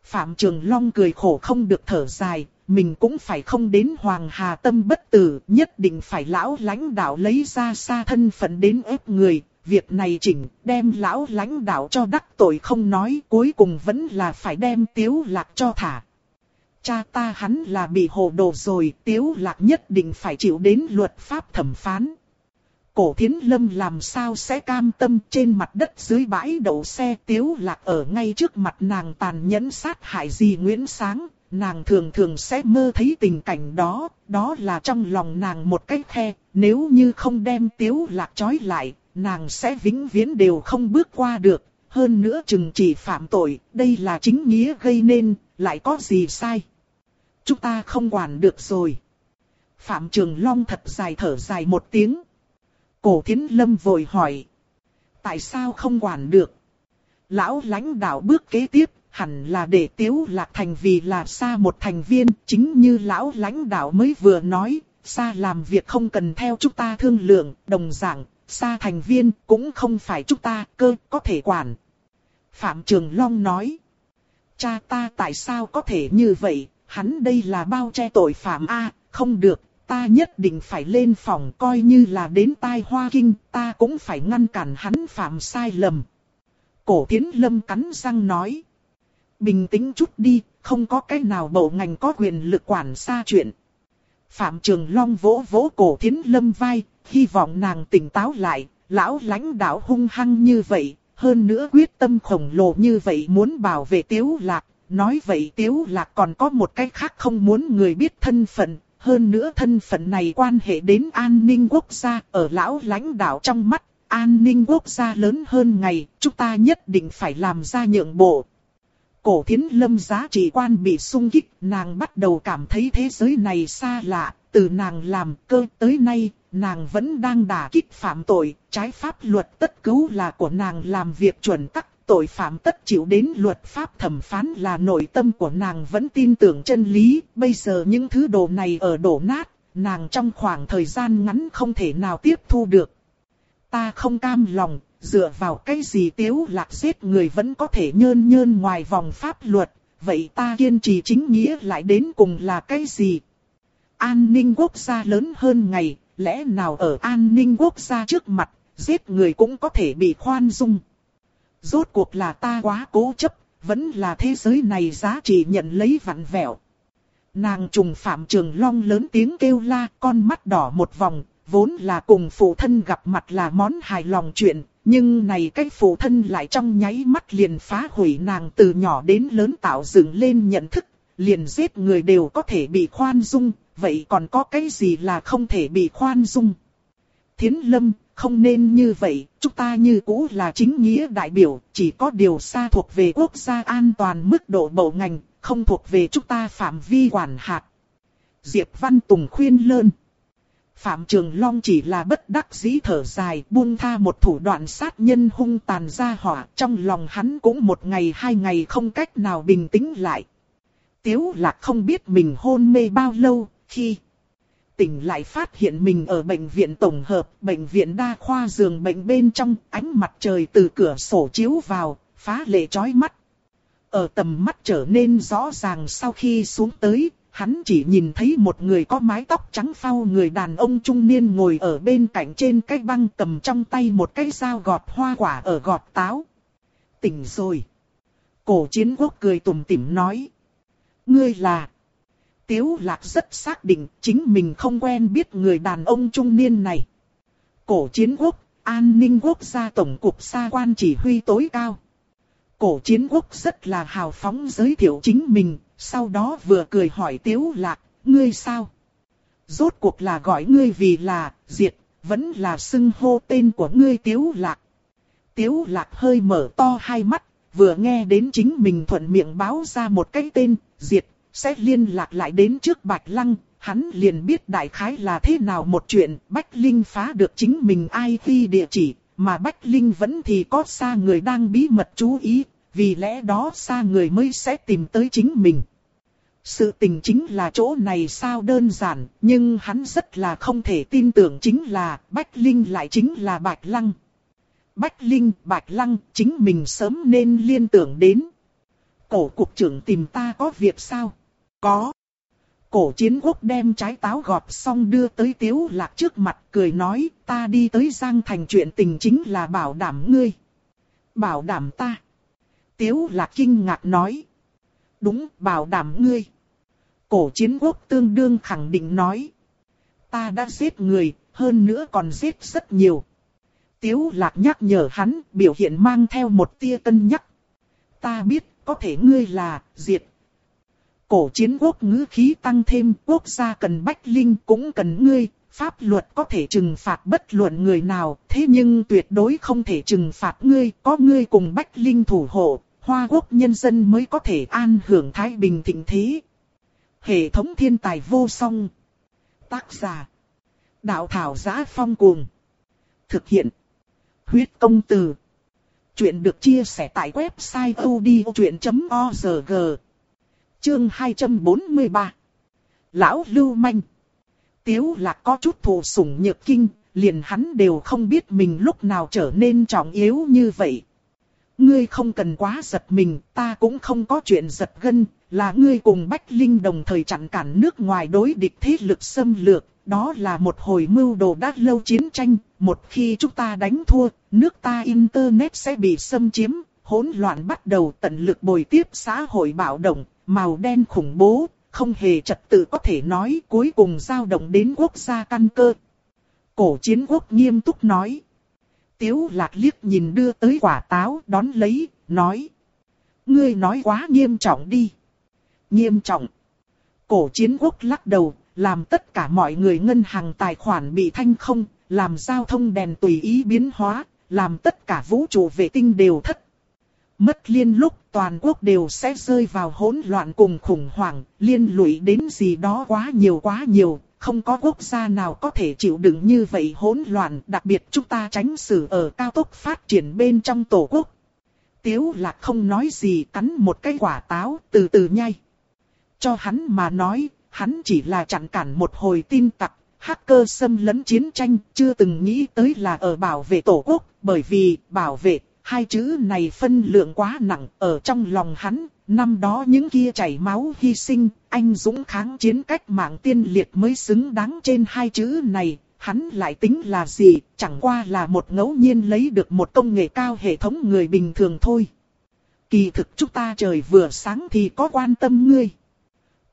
Phạm Trường Long cười khổ không được thở dài, mình cũng phải không đến Hoàng Hà Tâm bất tử, nhất định phải lão lãnh đạo lấy ra xa thân phận đến ép người. Việc này chỉnh, đem lão lãnh đạo cho đắc tội không nói, cuối cùng vẫn là phải đem tiếu lạc cho thả. Cha ta hắn là bị hồ đồ rồi, tiếu lạc nhất định phải chịu đến luật pháp thẩm phán. Cổ thiến lâm làm sao sẽ cam tâm trên mặt đất dưới bãi đậu xe tiếu lạc ở ngay trước mặt nàng tàn nhẫn sát hại gì Nguyễn Sáng, nàng thường thường sẽ mơ thấy tình cảnh đó, đó là trong lòng nàng một cái khe, nếu như không đem tiếu lạc trói lại, nàng sẽ vĩnh viễn đều không bước qua được, hơn nữa chừng chỉ phạm tội, đây là chính nghĩa gây nên, lại có gì sai. Chúng ta không quản được rồi. Phạm Trường Long thật dài thở dài một tiếng. Cổ Thiến Lâm vội hỏi. Tại sao không quản được? Lão lãnh đạo bước kế tiếp, hẳn là để Tiếu Lạc Thành vì là xa một thành viên, chính như lão lãnh đạo mới vừa nói, xa làm việc không cần theo chúng ta thương lượng, đồng dạng, xa thành viên cũng không phải chúng ta cơ có thể quản. Phạm Trường Long nói, cha ta tại sao có thể như vậy, hắn đây là bao che tội phạm A, không được, ta nhất định phải lên phòng coi như là đến tai hoa kinh, ta cũng phải ngăn cản hắn phạm sai lầm. Cổ Tiến Lâm cắn răng nói, bình tĩnh chút đi, không có cái nào bộ ngành có quyền lực quản xa chuyện. Phạm Trường Long vỗ vỗ cổ thiến lâm vai, hy vọng nàng tỉnh táo lại, lão lãnh đạo hung hăng như vậy, hơn nữa quyết tâm khổng lồ như vậy muốn bảo vệ tiếu lạc. Nói vậy tiếu lạc còn có một cái khác không muốn người biết thân phận, hơn nữa thân phận này quan hệ đến an ninh quốc gia ở lão lãnh đạo trong mắt, an ninh quốc gia lớn hơn ngày, chúng ta nhất định phải làm ra nhượng bộ. Cổ thiến lâm giá trị quan bị sung kích, nàng bắt đầu cảm thấy thế giới này xa lạ, từ nàng làm cơ tới nay, nàng vẫn đang đả kích phạm tội, trái pháp luật tất cứu là của nàng làm việc chuẩn tắc, tội phạm tất chịu đến luật pháp thẩm phán là nội tâm của nàng vẫn tin tưởng chân lý, bây giờ những thứ đồ này ở đổ nát, nàng trong khoảng thời gian ngắn không thể nào tiếp thu được. Ta không cam lòng, dựa vào cái gì tiếu lạc giết người vẫn có thể nhơn nhơn ngoài vòng pháp luật, vậy ta kiên trì chính nghĩa lại đến cùng là cái gì? An ninh quốc gia lớn hơn ngày, lẽ nào ở an ninh quốc gia trước mặt, giết người cũng có thể bị khoan dung. Rốt cuộc là ta quá cố chấp, vẫn là thế giới này giá trị nhận lấy vặn vẹo. Nàng trùng phạm trường long lớn tiếng kêu la, con mắt đỏ một vòng, vốn là cùng phụ thân gặp mặt là món hài lòng chuyện, nhưng này cái phụ thân lại trong nháy mắt liền phá hủy nàng từ nhỏ đến lớn tạo dựng lên nhận thức, liền giết người đều có thể bị khoan dung, vậy còn có cái gì là không thể bị khoan dung? Thiến lâm, không nên như vậy, chúng ta như cũ là chính nghĩa đại biểu, chỉ có điều xa thuộc về quốc gia an toàn mức độ bộ ngành, không thuộc về chúng ta phạm vi quản hạt. Diệp Văn Tùng khuyên lơn. Phạm Trường Long chỉ là bất đắc dĩ thở dài buông tha một thủ đoạn sát nhân hung tàn ra hỏa. Trong lòng hắn cũng một ngày hai ngày không cách nào bình tĩnh lại. Tiếu lạc không biết mình hôn mê bao lâu khi tỉnh lại phát hiện mình ở bệnh viện tổng hợp, bệnh viện đa khoa giường bệnh bên trong, ánh mặt trời từ cửa sổ chiếu vào, phá lệ chói mắt. Ở tầm mắt trở nên rõ ràng sau khi xuống tới, hắn chỉ nhìn thấy một người có mái tóc trắng phau người đàn ông trung niên ngồi ở bên cạnh trên cái băng cầm trong tay một cái dao gọt hoa quả ở gọt táo. Tỉnh rồi. Cổ chiến quốc cười tủm tỉm nói. Ngươi là... Tiếu lạc rất xác định chính mình không quen biết người đàn ông trung niên này. Cổ chiến quốc, an ninh quốc gia tổng cục xa quan chỉ huy tối cao. Cổ chiến quốc rất là hào phóng giới thiệu chính mình, sau đó vừa cười hỏi Tiếu Lạc, ngươi sao? Rốt cuộc là gọi ngươi vì là, diệt, vẫn là xưng hô tên của ngươi Tiếu Lạc. Tiếu Lạc hơi mở to hai mắt, vừa nghe đến chính mình thuận miệng báo ra một cái tên, diệt, sẽ liên lạc lại đến trước Bạch Lăng, hắn liền biết đại khái là thế nào một chuyện, Bách Linh phá được chính mình IP địa chỉ, mà Bách Linh vẫn thì có xa người đang bí mật chú ý, vì lẽ đó xa người mới sẽ tìm tới chính mình. Sự tình chính là chỗ này sao đơn giản, nhưng hắn rất là không thể tin tưởng chính là Bách Linh lại chính là Bạch Lăng. Bách Linh, Bạch Lăng, chính mình sớm nên liên tưởng đến. Cổ cục trưởng tìm ta có việc sao? Có. Cổ chiến quốc đem trái táo gọt xong đưa tới tiếu lạc trước mặt cười nói ta đi tới Giang Thành chuyện tình chính là bảo đảm ngươi. Bảo đảm ta. Tiếu lạc kinh ngạc nói. Đúng, bảo đảm ngươi. Cổ chiến quốc tương đương khẳng định nói. Ta đã giết người, hơn nữa còn giết rất nhiều. Tiếu lạc nhắc nhở hắn, biểu hiện mang theo một tia cân nhắc. Ta biết, có thể ngươi là, diệt. Cổ chiến quốc ngữ khí tăng thêm, quốc gia cần bách linh cũng cần ngươi, pháp luật có thể trừng phạt bất luận người nào, thế nhưng tuyệt đối không thể trừng phạt ngươi, có ngươi cùng bách linh thủ hộ, Hoa quốc nhân dân mới có thể an hưởng thái bình thịnh thế. Hệ thống thiên tài vô song. Tác giả. Đạo thảo giá phong cuồng. Thực hiện. Huyết công từ. Chuyện được chia sẻ tại website odchuyện.org. Chương 243. Lão Lưu Manh. Tiếu lạc có chút thù sủng nhược kinh, liền hắn đều không biết mình lúc nào trở nên trọng yếu như vậy. Ngươi không cần quá giật mình, ta cũng không có chuyện giật gân, là ngươi cùng Bách Linh đồng thời chặn cản nước ngoài đối địch thế lực xâm lược, đó là một hồi mưu đồ đã lâu chiến tranh, một khi chúng ta đánh thua, nước ta Internet sẽ bị xâm chiếm, hỗn loạn bắt đầu tận lực bồi tiếp xã hội bạo động, màu đen khủng bố, không hề trật tự có thể nói cuối cùng giao động đến quốc gia căn cơ. Cổ chiến quốc nghiêm túc nói. Tiếu lạc liếc nhìn đưa tới quả táo đón lấy, nói. Ngươi nói quá nghiêm trọng đi. Nghiêm trọng. Cổ chiến quốc lắc đầu, làm tất cả mọi người ngân hàng tài khoản bị thanh không, làm giao thông đèn tùy ý biến hóa, làm tất cả vũ trụ vệ tinh đều thất. Mất liên lúc toàn quốc đều sẽ rơi vào hỗn loạn cùng khủng hoảng, liên lụy đến gì đó quá nhiều quá nhiều, không có quốc gia nào có thể chịu đựng như vậy hỗn loạn, đặc biệt chúng ta tránh xử ở cao tốc phát triển bên trong tổ quốc. Tiếu lạc không nói gì cắn một cái quả táo, từ từ nhai. Cho hắn mà nói, hắn chỉ là chặn cản một hồi tin tặc, hacker xâm lấn chiến tranh, chưa từng nghĩ tới là ở bảo vệ tổ quốc, bởi vì bảo vệ, hai chữ này phân lượng quá nặng, ở trong lòng hắn, Năm đó những kia chảy máu hy sinh, anh dũng kháng chiến cách mạng tiên liệt mới xứng đáng trên hai chữ này, hắn lại tính là gì, chẳng qua là một ngẫu nhiên lấy được một công nghệ cao hệ thống người bình thường thôi. Kỳ thực chúng ta trời vừa sáng thì có quan tâm ngươi.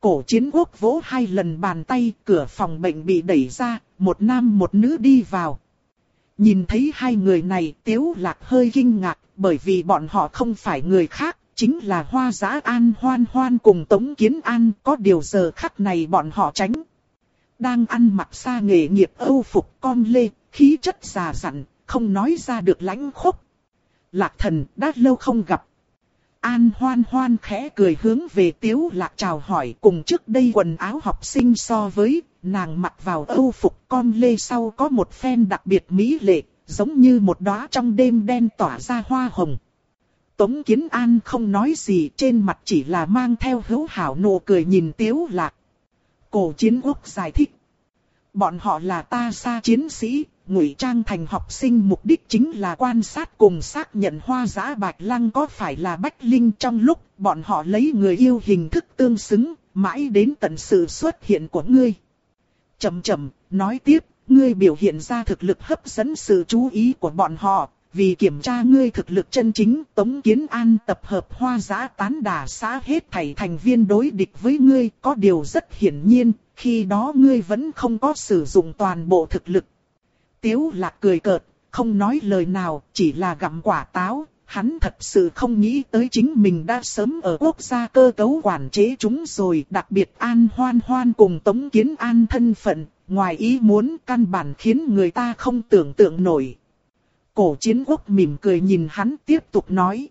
Cổ chiến quốc vỗ hai lần bàn tay, cửa phòng bệnh bị đẩy ra, một nam một nữ đi vào. Nhìn thấy hai người này, tiếu lạc hơi kinh ngạc, bởi vì bọn họ không phải người khác, chính là hoa giã an hoan hoan cùng tống kiến an, có điều giờ khắc này bọn họ tránh. Đang ăn mặc xa nghề nghiệp âu phục con lê, khí chất già dặn, không nói ra được lãnh khốc. Lạc thần đã lâu không gặp. An hoan hoan khẽ cười hướng về tiếu lạc chào hỏi cùng trước đây quần áo học sinh so với, nàng mặc vào âu phục con lê sau có một phen đặc biệt mỹ lệ, giống như một đóa trong đêm đen tỏa ra hoa hồng. Tống Kiến An không nói gì trên mặt chỉ là mang theo hữu hảo nụ cười nhìn Tiếu Lạc. Cổ chiến quốc giải thích. Bọn họ là ta xa chiến sĩ, ngụy trang thành học sinh mục đích chính là quan sát cùng xác nhận hoa giã bạch lăng có phải là bách linh trong lúc bọn họ lấy người yêu hình thức tương xứng, mãi đến tận sự xuất hiện của ngươi. Chầm chầm, nói tiếp, ngươi biểu hiện ra thực lực hấp dẫn sự chú ý của bọn họ, vì kiểm tra ngươi thực lực chân chính, Tống Kiến An tập hợp hoa giã tán đà xã hết thảy thành viên đối địch với ngươi, có điều rất hiển nhiên, khi đó ngươi vẫn không có sử dụng toàn bộ thực lực. Tiếu lạc cười cợt, không nói lời nào, chỉ là gặm quả táo. Hắn thật sự không nghĩ tới chính mình đã sớm ở quốc gia cơ cấu quản chế chúng rồi, đặc biệt an hoan hoan cùng tống kiến an thân phận, ngoài ý muốn căn bản khiến người ta không tưởng tượng nổi. Cổ chiến quốc mỉm cười nhìn hắn tiếp tục nói.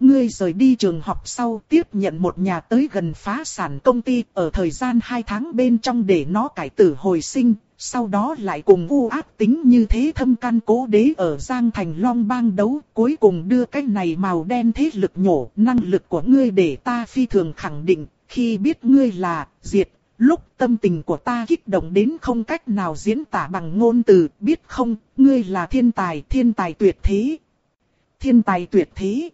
Ngươi rời đi trường học sau tiếp nhận một nhà tới gần phá sản công ty ở thời gian 2 tháng bên trong để nó cải tử hồi sinh, sau đó lại cùng vu ác tính như thế thâm căn cố đế ở Giang Thành Long bang đấu, cuối cùng đưa cái này màu đen thế lực nhổ, năng lực của ngươi để ta phi thường khẳng định, khi biết ngươi là, diệt, lúc tâm tình của ta kích động đến không cách nào diễn tả bằng ngôn từ, biết không, ngươi là thiên tài, thiên tài tuyệt thế. Thiên tài tuyệt thế.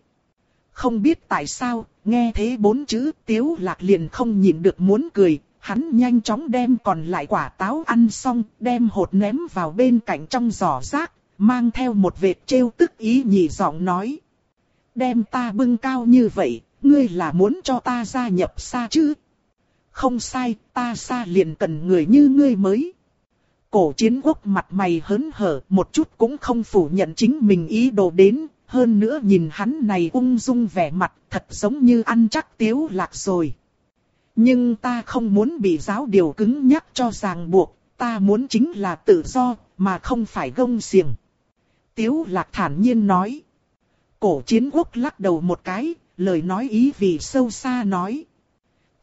Không biết tại sao, nghe thế bốn chữ tiếu lạc liền không nhịn được muốn cười, hắn nhanh chóng đem còn lại quả táo ăn xong, đem hột ném vào bên cạnh trong giỏ rác, mang theo một vệt trêu tức ý nhị giọng nói. Đem ta bưng cao như vậy, ngươi là muốn cho ta gia nhập xa chứ? Không sai, ta xa liền cần người như ngươi mới. Cổ chiến quốc mặt mày hớn hở, một chút cũng không phủ nhận chính mình ý đồ đến, hơn nữa nhìn hắn này ung dung vẻ mặt, thật giống như ăn chắc tiếu lạc rồi. Nhưng ta không muốn bị giáo điều cứng nhắc cho ràng buộc, ta muốn chính là tự do, mà không phải gông xiềng. Tiếu lạc thản nhiên nói. Cổ chiến quốc lắc đầu một cái, lời nói ý vì sâu xa nói.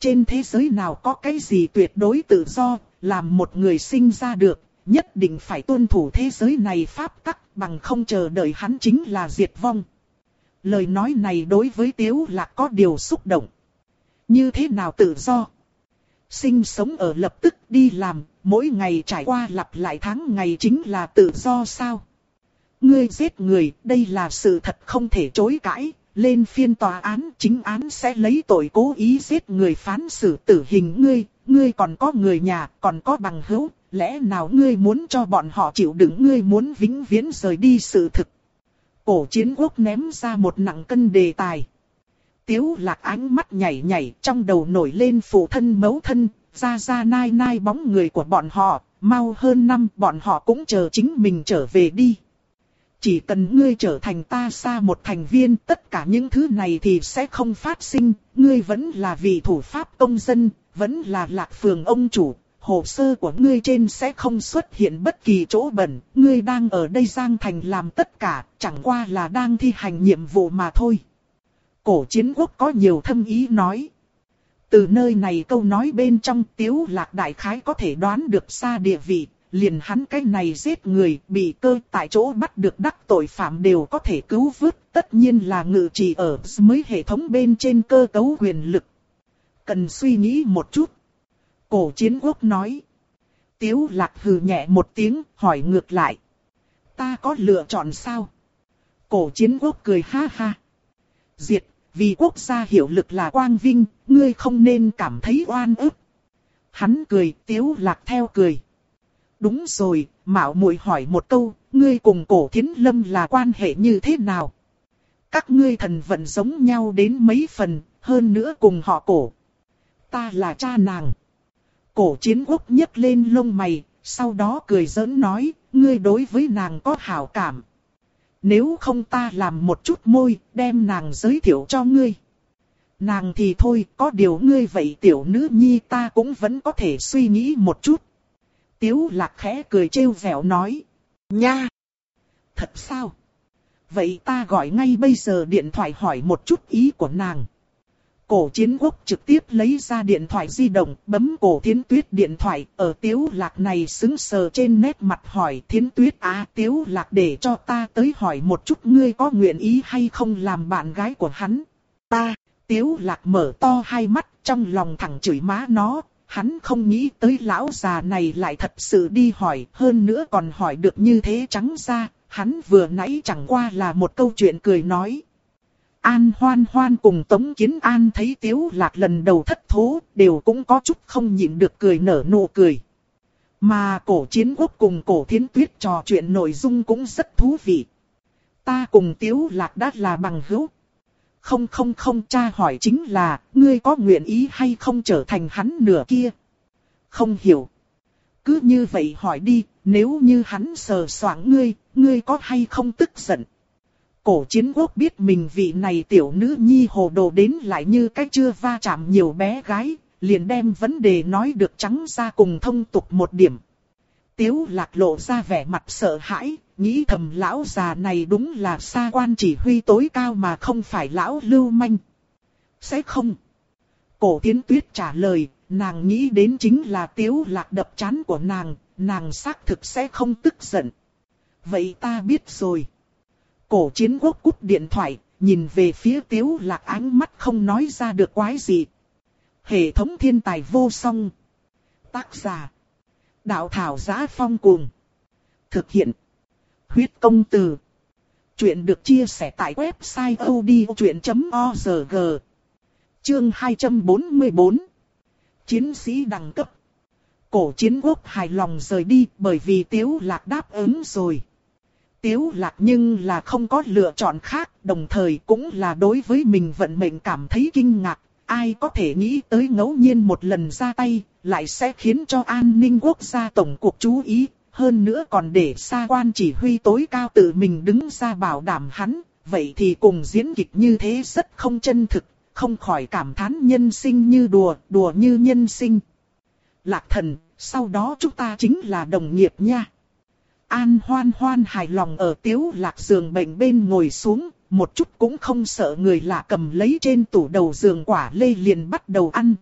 Trên thế giới nào có cái gì tuyệt đối tự do, làm một người sinh ra được, nhất định phải tuân thủ thế giới này pháp tắc, bằng không chờ đợi hắn chính là diệt vong. Lời nói này đối với Tiếu là có điều xúc động. Như thế nào tự do? Sinh sống ở lập tức đi làm, mỗi ngày trải qua lặp lại tháng ngày chính là tự do sao? Ngươi giết người, đây là sự thật không thể chối cãi, lên phiên tòa án chính án sẽ lấy tội cố ý giết người phán xử tử hình ngươi, ngươi còn có người nhà, còn có bằng hữu, lẽ nào ngươi muốn cho bọn họ chịu đựng ngươi muốn vĩnh viễn rời đi sự thực. Cổ chiến quốc ném ra một nặng cân đề tài. Tiếu lạc ánh mắt nhảy nhảy trong đầu nổi lên phụ thân mấu thân, ra ra nai nai bóng người của bọn họ, mau hơn năm bọn họ cũng chờ chính mình trở về đi. Chỉ cần ngươi trở thành ta xa một thành viên tất cả những thứ này thì sẽ không phát sinh, ngươi vẫn là vị thủ pháp công dân, vẫn là lạc phường ông chủ, hồ sơ của ngươi trên sẽ không xuất hiện bất kỳ chỗ bẩn, ngươi đang ở đây Giang Thành làm tất cả, chẳng qua là đang thi hành nhiệm vụ mà thôi. Cổ chiến quốc có nhiều thâm ý nói. Từ nơi này câu nói bên trong tiếu lạc đại khái có thể đoán được xa địa vị, liền hắn cái này giết người bị cơ tại chỗ bắt được đắc tội phạm đều có thể cứu vớt, tất nhiên là ngự trị ở mới hệ thống bên trên cơ cấu quyền lực. Cần suy nghĩ một chút. Cổ chiến quốc nói. Tiếu lạc hừ nhẹ một tiếng, hỏi ngược lại. Ta có lựa chọn sao? Cổ chiến quốc cười ha ha. Diệt, vì quốc gia hiệu lực là quang vinh, ngươi không nên cảm thấy oan ức. Hắn cười, tiếu lạc theo cười. Đúng rồi, Mạo muội hỏi một câu, ngươi cùng cổ thiến lâm là quan hệ như thế nào? Các ngươi thần vận giống nhau đến mấy phần, hơn nữa cùng họ cổ. Ta là cha nàng. Cổ chiến quốc nhấc lên lông mày, sau đó cười giỡn nói, ngươi đối với nàng có hảo cảm. Nếu không ta làm một chút môi, đem nàng giới thiệu cho ngươi. Nàng thì thôi, có điều ngươi vậy tiểu nữ nhi ta cũng vẫn có thể suy nghĩ một chút. Tiếu lạc khẽ cười trêu vẻo nói. Nha! Thật sao? Vậy ta gọi ngay bây giờ điện thoại hỏi một chút ý của nàng. Cổ chiến quốc trực tiếp lấy ra điện thoại di động, bấm cổ thiến tuyết điện thoại, ở tiếu lạc này xứng sờ trên nét mặt hỏi thiến tuyết à tiếu lạc để cho ta tới hỏi một chút ngươi có nguyện ý hay không làm bạn gái của hắn. Ta, tiếu lạc mở to hai mắt trong lòng thẳng chửi má nó, hắn không nghĩ tới lão già này lại thật sự đi hỏi, hơn nữa còn hỏi được như thế trắng ra, hắn vừa nãy chẳng qua là một câu chuyện cười nói. An hoan hoan cùng Tống Kiến An thấy Tiếu Lạc lần đầu thất thố, đều cũng có chút không nhịn được cười nở nụ cười. Mà cổ chiến quốc cùng cổ thiến tuyết trò chuyện nội dung cũng rất thú vị. Ta cùng Tiếu Lạc đã là bằng hữu. Không không không cha hỏi chính là, ngươi có nguyện ý hay không trở thành hắn nửa kia? Không hiểu. Cứ như vậy hỏi đi, nếu như hắn sờ soạng ngươi, ngươi có hay không tức giận? Cổ chiến quốc biết mình vị này tiểu nữ nhi hồ đồ đến lại như cách chưa va chạm nhiều bé gái, liền đem vấn đề nói được trắng ra cùng thông tục một điểm. Tiếu lạc lộ ra vẻ mặt sợ hãi, nghĩ thầm lão già này đúng là xa quan chỉ huy tối cao mà không phải lão lưu manh. Sẽ không. Cổ tiến tuyết trả lời, nàng nghĩ đến chính là tiếu lạc đập chán của nàng, nàng xác thực sẽ không tức giận. Vậy ta biết rồi. Cổ chiến quốc cút điện thoại, nhìn về phía tiếu lạc ánh mắt không nói ra được quái gì. Hệ thống thiên tài vô song. Tác giả. Đạo thảo giá phong cuồng. Thực hiện. Huyết công từ. Chuyện được chia sẻ tại website odchuyện.org. Chương 244. Chiến sĩ đẳng cấp. Cổ chiến quốc hài lòng rời đi bởi vì tiếu lạc đáp ứng rồi. Tiếu lạc nhưng là không có lựa chọn khác, đồng thời cũng là đối với mình vận mệnh cảm thấy kinh ngạc. Ai có thể nghĩ tới ngẫu nhiên một lần ra tay, lại sẽ khiến cho an ninh quốc gia tổng cuộc chú ý, hơn nữa còn để xa quan chỉ huy tối cao tự mình đứng ra bảo đảm hắn, vậy thì cùng diễn kịch như thế rất không chân thực, không khỏi cảm thán nhân sinh như đùa, đùa như nhân sinh. Lạc thần, sau đó chúng ta chính là đồng nghiệp nha. An hoan hoan hài lòng ở tiếu lạc giường bệnh bên ngồi xuống, một chút cũng không sợ người lạ cầm lấy trên tủ đầu giường quả lê liền bắt đầu ăn.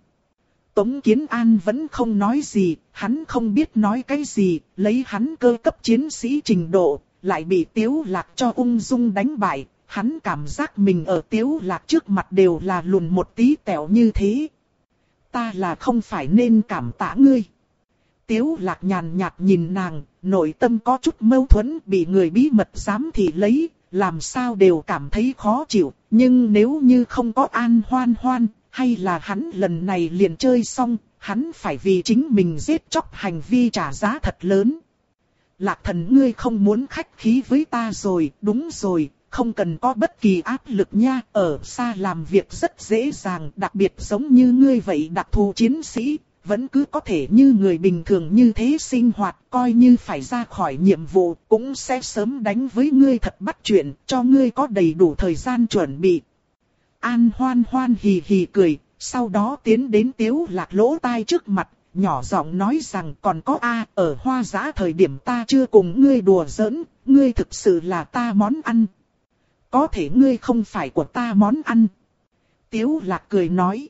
Tống Kiến An vẫn không nói gì, hắn không biết nói cái gì, lấy hắn cơ cấp chiến sĩ trình độ, lại bị tiếu lạc cho ung dung đánh bại, hắn cảm giác mình ở tiếu lạc trước mặt đều là lùn một tí tẹo như thế. Ta là không phải nên cảm tạ ngươi. Tiếu lạc nhàn nhạt nhìn nàng, nội tâm có chút mâu thuẫn bị người bí mật dám thì lấy, làm sao đều cảm thấy khó chịu, nhưng nếu như không có an hoan hoan, hay là hắn lần này liền chơi xong, hắn phải vì chính mình giết chóc hành vi trả giá thật lớn. Lạc thần ngươi không muốn khách khí với ta rồi, đúng rồi, không cần có bất kỳ áp lực nha, ở xa làm việc rất dễ dàng, đặc biệt giống như ngươi vậy đặc thù chiến sĩ, vẫn cứ có thể như người bình thường như thế sinh hoạt, coi như phải ra khỏi nhiệm vụ, cũng sẽ sớm đánh với ngươi thật bắt chuyện, cho ngươi có đầy đủ thời gian chuẩn bị. An hoan hoan hì hì cười, sau đó tiến đến tiếu lạc lỗ tai trước mặt, nhỏ giọng nói rằng còn có A, ở hoa giã thời điểm ta chưa cùng ngươi đùa giỡn, ngươi thực sự là ta món ăn. Có thể ngươi không phải của ta món ăn. Tiếu lạc cười nói.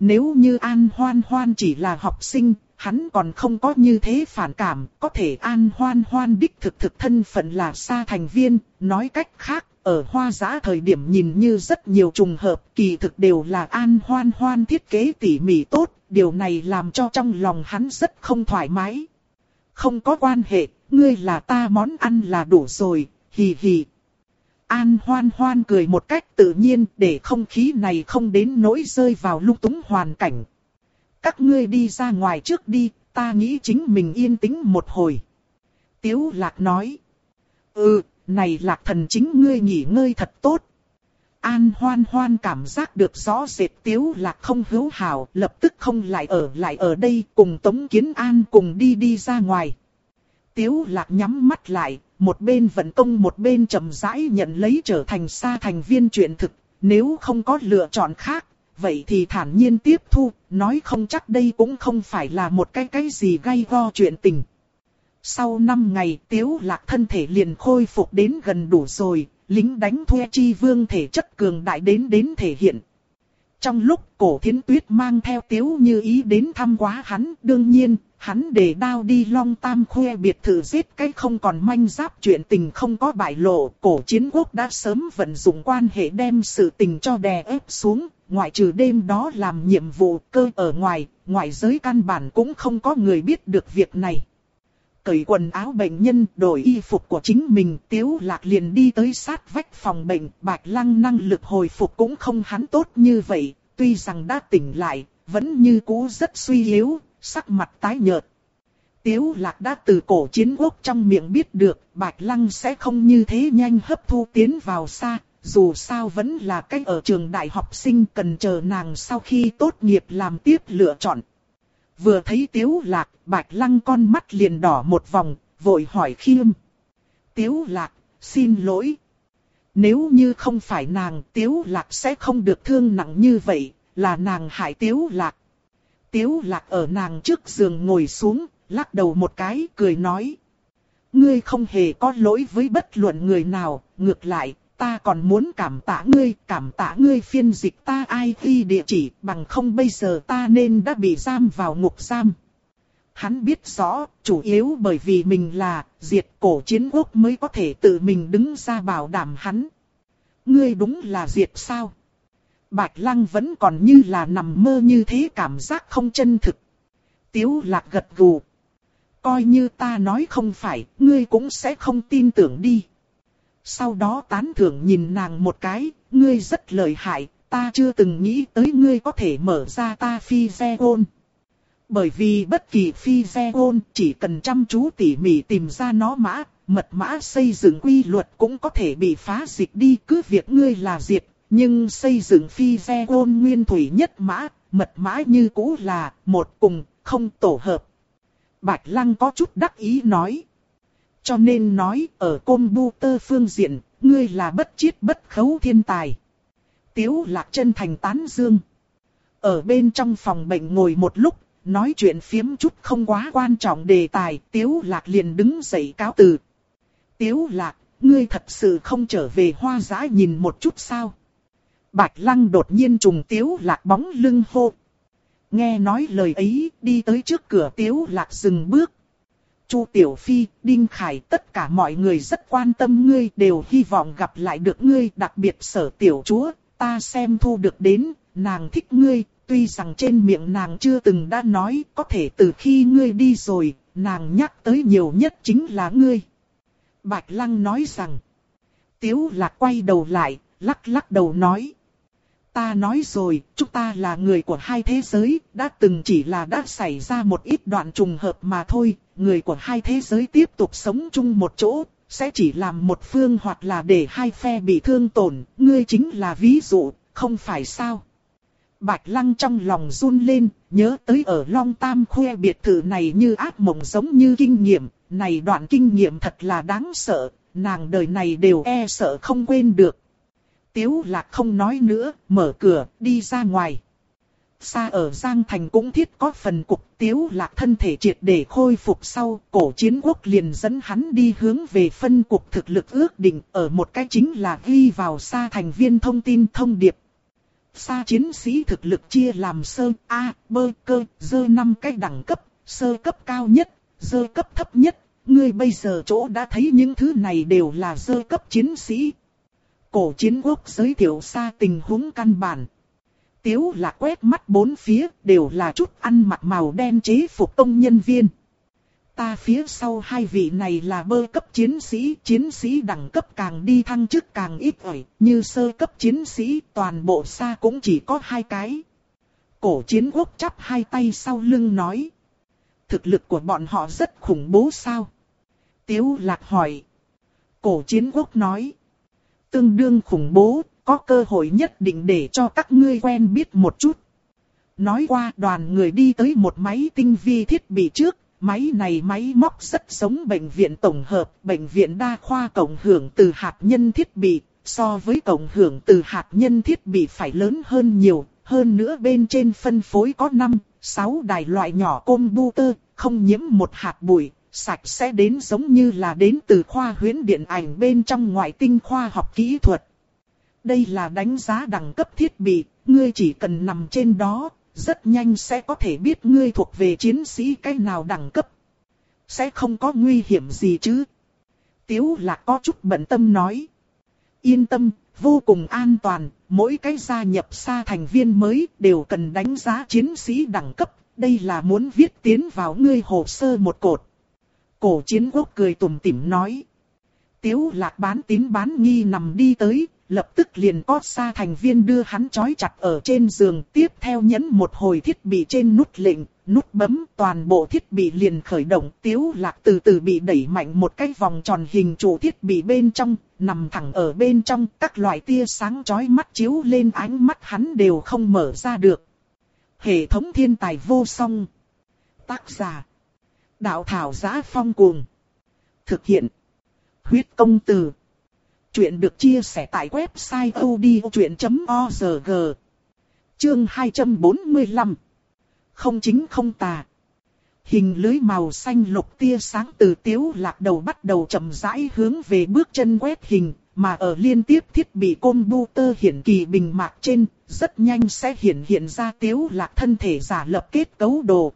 Nếu như An Hoan Hoan chỉ là học sinh, hắn còn không có như thế phản cảm, có thể An Hoan Hoan đích thực thực thân phận là sa thành viên, nói cách khác, ở hoa giã thời điểm nhìn như rất nhiều trùng hợp, kỳ thực đều là An Hoan Hoan thiết kế tỉ mỉ tốt, điều này làm cho trong lòng hắn rất không thoải mái. Không có quan hệ, ngươi là ta món ăn là đủ rồi, hì hì. An hoan hoan cười một cách tự nhiên để không khí này không đến nỗi rơi vào lung túng hoàn cảnh. Các ngươi đi ra ngoài trước đi, ta nghĩ chính mình yên tĩnh một hồi. Tiếu lạc nói. Ừ, này lạc thần chính ngươi nghỉ ngơi thật tốt. An hoan hoan cảm giác được rõ rệt tiếu lạc không hữu hảo, lập tức không lại ở lại ở đây cùng Tống Kiến An cùng đi đi ra ngoài. Tiếu lạc nhắm mắt lại, một bên vận công một bên chậm rãi nhận lấy trở thành xa thành viên chuyện thực, nếu không có lựa chọn khác, vậy thì thản nhiên tiếp thu, nói không chắc đây cũng không phải là một cái cái gì gây go chuyện tình. Sau 5 ngày tiếu lạc thân thể liền khôi phục đến gần đủ rồi, lính đánh thuê chi vương thể chất cường đại đến đến thể hiện. Trong lúc cổ thiến tuyết mang theo tiếu như ý đến thăm quá hắn, đương nhiên, hắn để đao đi long tam khoe biệt thự giết cái không còn manh giáp chuyện tình không có bại lộ, cổ chiến quốc đã sớm vận dụng quan hệ đem sự tình cho đè ép xuống, ngoại trừ đêm đó làm nhiệm vụ cơ ở ngoài, ngoại giới căn bản cũng không có người biết được việc này. Cởi quần áo bệnh nhân, đổi y phục của chính mình, tiếu lạc liền đi tới sát vách phòng bệnh, bạch lăng năng lực hồi phục cũng không hắn tốt như vậy, tuy rằng đã tỉnh lại, vẫn như cũ rất suy yếu, sắc mặt tái nhợt. Tiếu lạc đã từ cổ chiến quốc trong miệng biết được, Bạch Lăng sẽ không như thế nhanh hấp thu tiến vào xa, dù sao vẫn là cách ở trường đại học sinh cần chờ nàng sau khi tốt nghiệp làm tiếp lựa chọn. Vừa thấy tiếu lạc, Bạch Lăng con mắt liền đỏ một vòng, vội hỏi khiêm. Tiếu lạc, xin lỗi. Nếu như không phải nàng, tiếu lạc sẽ không được thương nặng như vậy, là nàng hại tiếu lạc. Tiếu lạc ở nàng trước giường ngồi xuống, lắc đầu một cái, cười nói. Ngươi không hề có lỗi với bất luận người nào, ngược lại, ta còn muốn cảm tạ ngươi, cảm tạ ngươi phiên dịch ta ai ghi địa chỉ, bằng không bây giờ ta nên đã bị giam vào ngục giam. Hắn biết rõ, chủ yếu bởi vì mình là diệt cổ chiến quốc mới có thể tự mình đứng ra bảo đảm hắn. Ngươi đúng là diệt sao? Bạch Lăng vẫn còn như là nằm mơ như thế cảm giác không chân thực. Tiếu lạc gật gù. Coi như ta nói không phải, ngươi cũng sẽ không tin tưởng đi. Sau đó tán thưởng nhìn nàng một cái, ngươi rất lợi hại, ta chưa từng nghĩ tới ngươi có thể mở ra ta phi xe ôn. Bởi vì bất kỳ phi xe ôn chỉ cần chăm chú tỉ mỉ tìm ra nó mã, mật mã xây dựng quy luật cũng có thể bị phá dịch đi cứ việc ngươi là diệt, nhưng xây dựng phi xe ôn nguyên thủy nhất mã, mật mã như cũ là một cùng, không tổ hợp. Bạch Lăng có chút đắc ý nói. Cho nên nói ở côn bu tơ phương diện, ngươi là bất chiết bất khấu thiên tài. Tiếu lạc chân thành tán dương. Ở bên trong phòng bệnh ngồi một lúc, nói chuyện phiếm chút không quá quan trọng đề tài, Tiếu lạc liền đứng dậy cáo từ. Tiếu lạc, ngươi thật sự không trở về hoa giã nhìn một chút sao? Bạch lăng đột nhiên trùng Tiếu lạc bóng lưng hô. Nghe nói lời ấy, đi tới trước cửa Tiếu lạc dừng bước, Chu Tiểu Phi, Đinh Khải tất cả mọi người rất quan tâm ngươi đều hy vọng gặp lại được ngươi đặc biệt sở tiểu chúa, ta xem thu được đến, nàng thích ngươi, tuy rằng trên miệng nàng chưa từng đã nói, có thể từ khi ngươi đi rồi, nàng nhắc tới nhiều nhất chính là ngươi. Bạch Lăng nói rằng, Tiếu Lạc quay đầu lại, lắc lắc đầu nói. Ta nói rồi, chúng ta là người của hai thế giới, đã từng chỉ là đã xảy ra một ít đoạn trùng hợp mà thôi, người của hai thế giới tiếp tục sống chung một chỗ, sẽ chỉ làm một phương hoặc là để hai phe bị thương tổn, ngươi chính là ví dụ, không phải sao. Bạch Lăng trong lòng run lên, nhớ tới ở Long Tam khoe biệt thự này như ác mộng giống như kinh nghiệm, này đoạn kinh nghiệm thật là đáng sợ, nàng đời này đều e sợ không quên được. Tiếu lạc không nói nữa, mở cửa, đi ra ngoài. Xa ở Giang Thành cũng thiết có phần cục tiếu lạc thân thể triệt để khôi phục sau, cổ chiến quốc liền dẫn hắn đi hướng về phân cục thực lực ước định, ở một cái chính là ghi vào xa thành viên thông tin thông điệp. Xa chiến sĩ thực lực chia làm sơ, A, bơ, cơ, dơ năm cái đẳng cấp, sơ cấp cao nhất, dơ cấp thấp nhất. Ngươi bây giờ chỗ đã thấy những thứ này đều là dơ cấp chiến sĩ, cổ chiến quốc giới thiệu xa tình huống căn bản. Tiếu là quét mắt bốn phía, đều là chút ăn mặc màu đen chế phục công nhân viên. Ta phía sau hai vị này là bơ cấp chiến sĩ, chiến sĩ đẳng cấp càng đi thăng chức càng ít ỏi, như sơ cấp chiến sĩ, toàn bộ xa cũng chỉ có hai cái. Cổ chiến quốc chắp hai tay sau lưng nói. Thực lực của bọn họ rất khủng bố sao? Tiếu lạc hỏi. Cổ chiến quốc nói tương đương khủng bố, có cơ hội nhất định để cho các ngươi quen biết một chút. Nói qua đoàn người đi tới một máy tinh vi thiết bị trước, máy này máy móc rất giống bệnh viện tổng hợp, bệnh viện đa khoa cộng hưởng từ hạt nhân thiết bị, so với cộng hưởng từ hạt nhân thiết bị phải lớn hơn nhiều, hơn nữa bên trên phân phối có 5, 6 đài loại nhỏ computer, không nhiễm một hạt bụi, sạch sẽ đến giống như là đến từ khoa huyễn điện ảnh bên trong ngoại tinh khoa học kỹ thuật. Đây là đánh giá đẳng cấp thiết bị, ngươi chỉ cần nằm trên đó, rất nhanh sẽ có thể biết ngươi thuộc về chiến sĩ cái nào đẳng cấp. Sẽ không có nguy hiểm gì chứ. Tiếu lạc có chút bận tâm nói. Yên tâm, vô cùng an toàn, mỗi cái gia nhập xa thành viên mới đều cần đánh giá chiến sĩ đẳng cấp. Đây là muốn viết tiến vào ngươi hồ sơ một cột. Cổ chiến quốc cười tủm tỉm nói. Tiếu lạc bán tín bán nghi nằm đi tới, lập tức liền có xa thành viên đưa hắn trói chặt ở trên giường. Tiếp theo nhấn một hồi thiết bị trên nút lệnh, nút bấm toàn bộ thiết bị liền khởi động. Tiếu lạc từ từ bị đẩy mạnh một cái vòng tròn hình trụ thiết bị bên trong, nằm thẳng ở bên trong. Các loại tia sáng chói mắt chiếu lên ánh mắt hắn đều không mở ra được. Hệ thống thiên tài vô song. Tác giả Đạo thảo giá phong cuồng. Thực hiện. Huyết công từ. Chuyện được chia sẻ tại website odchuyện.org. Chương 245. Không chính không tà. Hình lưới màu xanh lục tia sáng từ tiếu lạc đầu bắt đầu chậm rãi hướng về bước chân quét hình, mà ở liên tiếp thiết bị computer hiển kỳ bình mạc trên, rất nhanh sẽ hiển hiện ra tiếu lạc thân thể giả lập kết cấu đồ.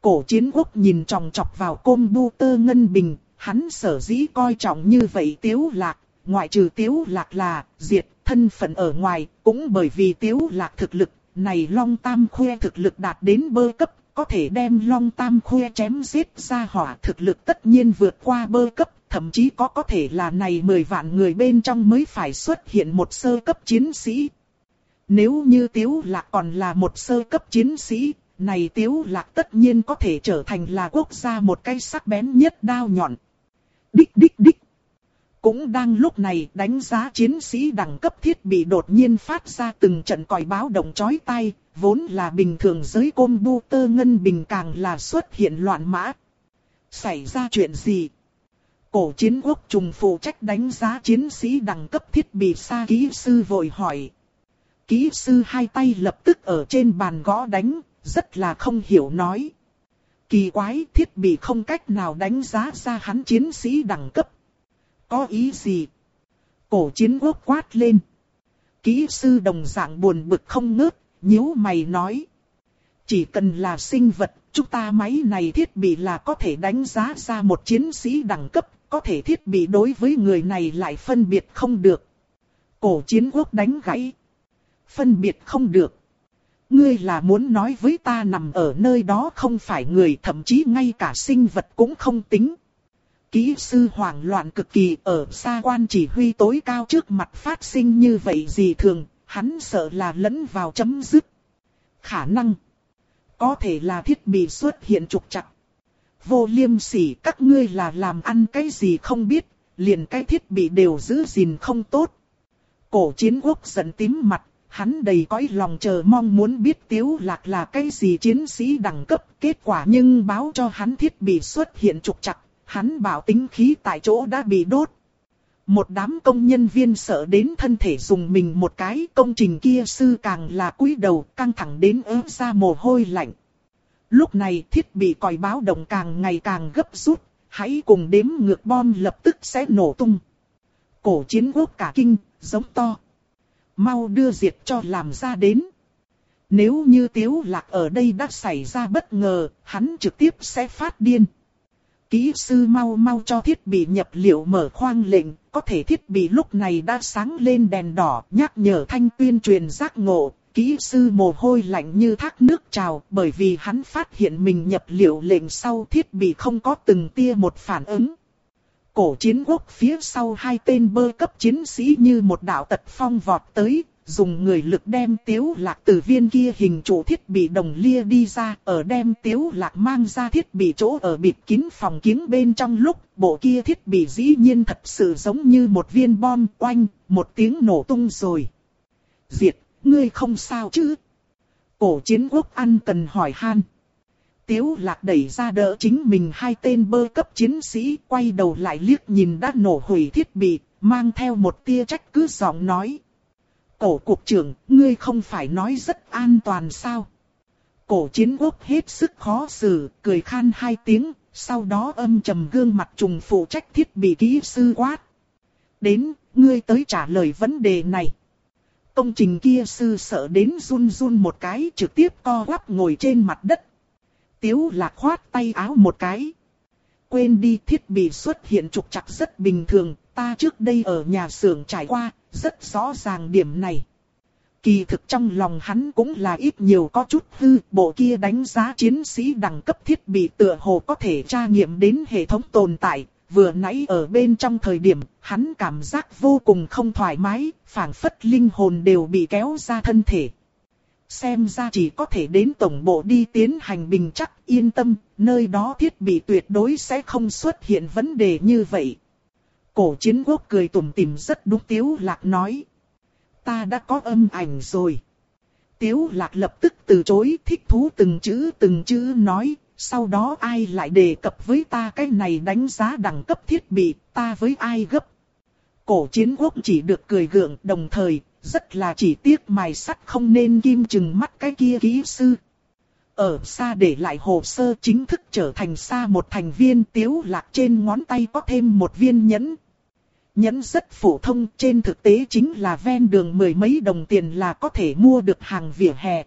Cổ chiến quốc nhìn tròng trọc vào computer ngân bình, hắn sở dĩ coi trọng như vậy tiếu lạc, ngoại trừ tiếu lạc là, diệt, thân phận ở ngoài, cũng bởi vì tiếu lạc thực lực, này long tam khoe thực lực đạt đến bơ cấp, có thể đem long tam khoe chém giết ra hỏa thực lực tất nhiên vượt qua bơ cấp, thậm chí có có thể là này 10 vạn người bên trong mới phải xuất hiện một sơ cấp chiến sĩ. Nếu như Tiếu Lạc còn là một sơ cấp chiến sĩ, này Tiếu Lạc tất nhiên có thể trở thành là quốc gia một cây sắc bén nhất đao nhọn. Đích đích đích. Cũng đang lúc này đánh giá chiến sĩ đẳng cấp thiết bị đột nhiên phát ra từng trận còi báo động chói tai, vốn là bình thường giới Tơ ngân bình càng là xuất hiện loạn mã. Xảy ra chuyện gì? Cổ chiến quốc trùng phụ trách đánh giá chiến sĩ đẳng cấp thiết bị xa kỹ sư vội hỏi. Kỹ sư hai tay lập tức ở trên bàn gõ đánh, rất là không hiểu nói. Kỳ quái thiết bị không cách nào đánh giá ra hắn chiến sĩ đẳng cấp. Có ý gì? Cổ chiến quốc quát lên. Kỹ sư đồng dạng buồn bực không ngớt, nhíu mày nói. Chỉ cần là sinh vật, chúng ta máy này thiết bị là có thể đánh giá ra một chiến sĩ đẳng cấp, có thể thiết bị đối với người này lại phân biệt không được. Cổ chiến quốc đánh gãy. Phân biệt không được. Ngươi là muốn nói với ta nằm ở nơi đó không phải người thậm chí ngay cả sinh vật cũng không tính. Kỹ sư hoảng loạn cực kỳ ở xa quan chỉ huy tối cao trước mặt phát sinh như vậy gì thường, hắn sợ là lẫn vào chấm dứt. Khả năng có thể là thiết bị xuất hiện trục trặc. Vô liêm sỉ các ngươi là làm ăn cái gì không biết, liền cái thiết bị đều giữ gìn không tốt. Cổ chiến quốc giận tím mặt, hắn đầy cõi lòng chờ mong muốn biết tiếu lạc là cái gì chiến sĩ đẳng cấp. Kết quả nhưng báo cho hắn thiết bị xuất hiện trục trặc, hắn bảo tính khí tại chỗ đã bị đốt. Một đám công nhân viên sợ đến thân thể dùng mình một cái công trình kia sư càng là cúi đầu căng thẳng đến ớt ra mồ hôi lạnh. Lúc này thiết bị còi báo động càng ngày càng gấp rút, hãy cùng đếm ngược bom lập tức sẽ nổ tung. Cổ chiến quốc cả kinh, giống to. Mau đưa diệt cho làm ra đến. Nếu như tiếu lạc ở đây đã xảy ra bất ngờ, hắn trực tiếp sẽ phát điên. Kỹ sư mau mau cho thiết bị nhập liệu mở khoang lệnh, có thể thiết bị lúc này đã sáng lên đèn đỏ, nhắc nhở thanh tuyên truyền giác ngộ, kỹ sư mồ hôi lạnh như thác nước trào bởi vì hắn phát hiện mình nhập liệu lệnh sau thiết bị không có từng tia một phản ứng. Cổ chiến quốc phía sau hai tên bơ cấp chiến sĩ như một đạo tật phong vọt tới, dùng người lực đem tiếu lạc từ viên kia hình trụ thiết bị đồng lia đi ra, ở đem tiếu lạc mang ra thiết bị chỗ ở bịt kín phòng kiến bên trong lúc, bộ kia thiết bị dĩ nhiên thật sự giống như một viên bom oanh, một tiếng nổ tung rồi. Diệt, ngươi không sao chứ? Cổ chiến quốc ăn cần hỏi han. Tiếu lạc đẩy ra đỡ chính mình hai tên bơ cấp chiến sĩ quay đầu lại liếc nhìn đã nổ hủy thiết bị, mang theo một tia trách cứ giọng nói. Cổ cục trưởng, ngươi không phải nói rất an toàn sao? Cổ chiến quốc hết sức khó xử, cười khan hai tiếng, sau đó âm trầm gương mặt trùng phụ trách thiết bị kỹ sư quát. Đến, ngươi tới trả lời vấn đề này. Công trình kia sư sợ đến run run một cái trực tiếp co quắp ngồi trên mặt đất. Tiếu lạc khoát tay áo một cái. Quên đi thiết bị xuất hiện trục trặc rất bình thường, ta trước đây ở nhà xưởng trải qua, rất rõ ràng điểm này. Kỳ thực trong lòng hắn cũng là ít nhiều có chút hư, bộ kia đánh giá chiến sĩ đẳng cấp thiết bị tựa hồ có thể tra nghiệm đến hệ thống tồn tại, vừa nãy ở bên trong thời điểm, hắn cảm giác vô cùng không thoải mái, phảng phất linh hồn đều bị kéo ra thân thể. Xem ra chỉ có thể đến tổng bộ đi tiến hành bình chắc yên tâm, nơi đó thiết bị tuyệt đối sẽ không xuất hiện vấn đề như vậy. Cổ chiến quốc cười tủm tỉm rất đúng tiếu lạc nói. Ta đã có âm ảnh rồi. Tiếu lạc lập tức từ chối thích thú từng chữ từng chữ nói, sau đó ai lại đề cập với ta cái này đánh giá đẳng cấp thiết bị, ta với ai gấp. Cổ chiến quốc chỉ được cười gượng đồng thời, rất là chỉ tiếc mài sắt không nên kim chừng mắt cái kia kỹ sư. Ở xa để lại hồ sơ chính thức trở thành xa một thành viên tiếu lạc trên ngón tay có thêm một viên nhẫn. Nhẫn rất phổ thông trên thực tế chính là ven đường mười mấy đồng tiền là có thể mua được hàng vỉa hè.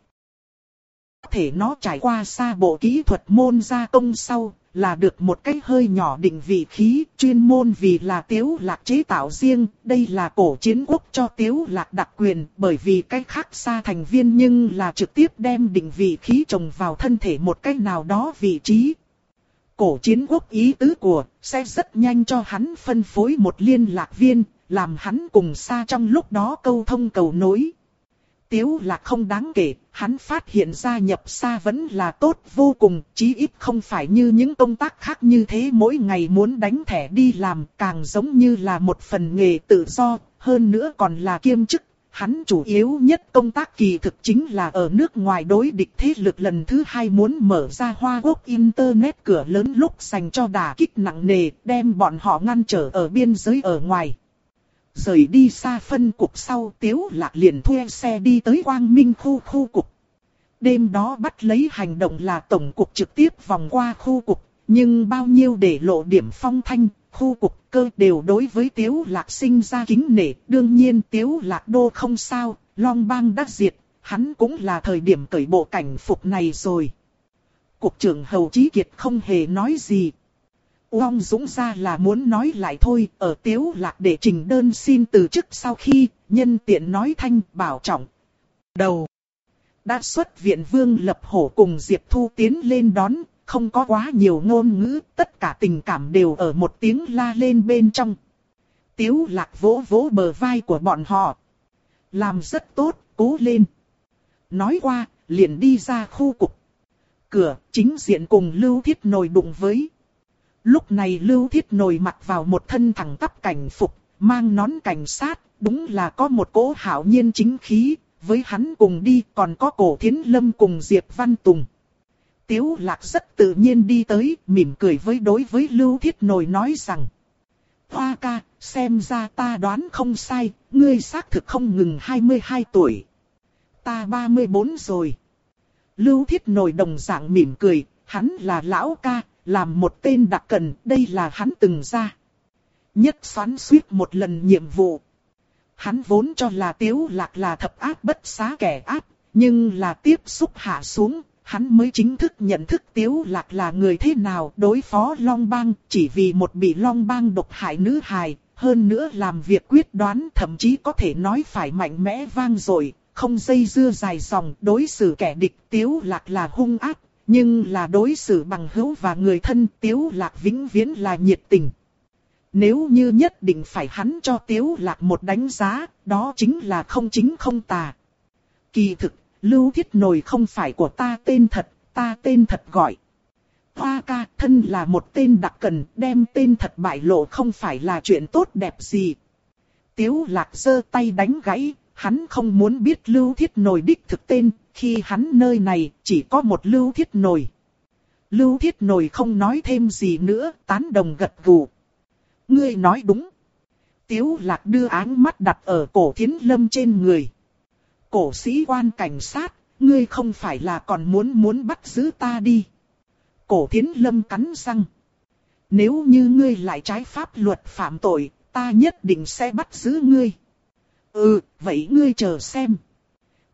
Thể nó trải qua xa bộ kỹ thuật môn gia công sau, là được một cái hơi nhỏ định vị khí, chuyên môn vì là tiếu lạc chế tạo riêng, đây là cổ chiến quốc cho tiếu lạc đặc quyền, bởi vì cái khác xa thành viên nhưng là trực tiếp đem định vị khí trồng vào thân thể một cách nào đó vị trí. Cổ chiến quốc ý tứ của, sẽ rất nhanh cho hắn phân phối một liên lạc viên, làm hắn cùng xa trong lúc đó câu thông cầu nối. Tiếu lạc không đáng kể, hắn phát hiện gia nhập xa vẫn là tốt vô cùng, chí ít không phải như những công tác khác như thế mỗi ngày muốn đánh thẻ đi làm, càng giống như là một phần nghề tự do, hơn nữa còn là kiêm chức. Hắn chủ yếu nhất công tác kỳ thực chính là ở nước ngoài đối địch thế lực lần thứ hai muốn mở ra hoa quốc Internet cửa lớn lúc dành cho đả kích nặng nề, đem bọn họ ngăn trở ở biên giới ở ngoài. Rời đi xa phân cục sau tiếu lạc liền thuê xe đi tới quang minh khu khu cục. Đêm đó bắt lấy hành động là tổng cục trực tiếp vòng qua khu cục, nhưng bao nhiêu để lộ điểm phong thanh, khu cục cơ đều đối với tiếu lạc sinh ra kính nể. Đương nhiên tiếu lạc đô không sao, long bang đắc diệt, hắn cũng là thời điểm cởi bộ cảnh phục này rồi. Cục trưởng Hầu Chí Kiệt không hề nói gì, Uông Dũng ra là muốn nói lại thôi, ở tiếu lạc để trình đơn xin từ chức sau khi, nhân tiện nói thanh bảo trọng. Đầu. Đã xuất viện Vương Lập Hổ cùng Diệp Thu tiến lên đón, không có quá nhiều ngôn ngữ, tất cả tình cảm đều ở một tiếng la lên bên trong. Tiếu lạc vỗ vỗ bờ vai của bọn họ. Làm rất tốt, cố lên. Nói qua, liền đi ra khu cục. Cửa, chính diện cùng Lưu Thiết nồi đụng với. Lúc này Lưu Thiết Nồi mặt vào một thân thẳng tắp cảnh phục, mang nón cảnh sát, đúng là có một cỗ hảo nhiên chính khí, với hắn cùng đi còn có cổ thiến lâm cùng Diệp Văn Tùng. Tiếu lạc rất tự nhiên đi tới, mỉm cười với đối với Lưu Thiết nồi nói rằng. Hoa ca, xem ra ta đoán không sai, ngươi xác thực không ngừng 22 tuổi. Ta 34 rồi. Lưu Thiết nồi đồng dạng mỉm cười, hắn là lão ca, làm một tên đặc cần, đây là hắn từng ra. Nhất xoắn suýt một lần nhiệm vụ. Hắn vốn cho là tiếu lạc là thập ác bất xá kẻ ác, nhưng là tiếp xúc hạ xuống, hắn mới chính thức nhận thức tiếu lạc là người thế nào đối phó Long Bang, chỉ vì một bị Long Bang độc hại nữ hài, hơn nữa làm việc quyết đoán thậm chí có thể nói phải mạnh mẽ vang dội, không dây dưa dài dòng đối xử kẻ địch tiếu lạc là hung ác, nhưng là đối xử bằng hữu và người thân Tiếu Lạc vĩnh viễn là nhiệt tình. Nếu như nhất định phải hắn cho Tiếu Lạc một đánh giá, đó chính là không chính không tà. Kỳ thực, Lưu Thiết Nồi không phải của ta tên thật, ta tên thật gọi. Hoa ca thân là một tên đặc cần, đem tên thật bại lộ không phải là chuyện tốt đẹp gì. Tiếu Lạc giơ tay đánh gãy, hắn không muốn biết Lưu Thiết Nồi đích thực tên, khi hắn nơi này chỉ có một Lưu Thiết Nồi. Lưu Thiết Nồi không nói thêm gì nữa, tán đồng gật gù. Ngươi nói đúng. Tiếu lạc đưa áng mắt đặt ở cổ thiến lâm trên người. Cổ sĩ quan cảnh sát, ngươi không phải là còn muốn muốn bắt giữ ta đi. Cổ thiến lâm cắn răng. Nếu như ngươi lại trái pháp luật phạm tội, ta nhất định sẽ bắt giữ ngươi. Ừ, vậy ngươi chờ xem.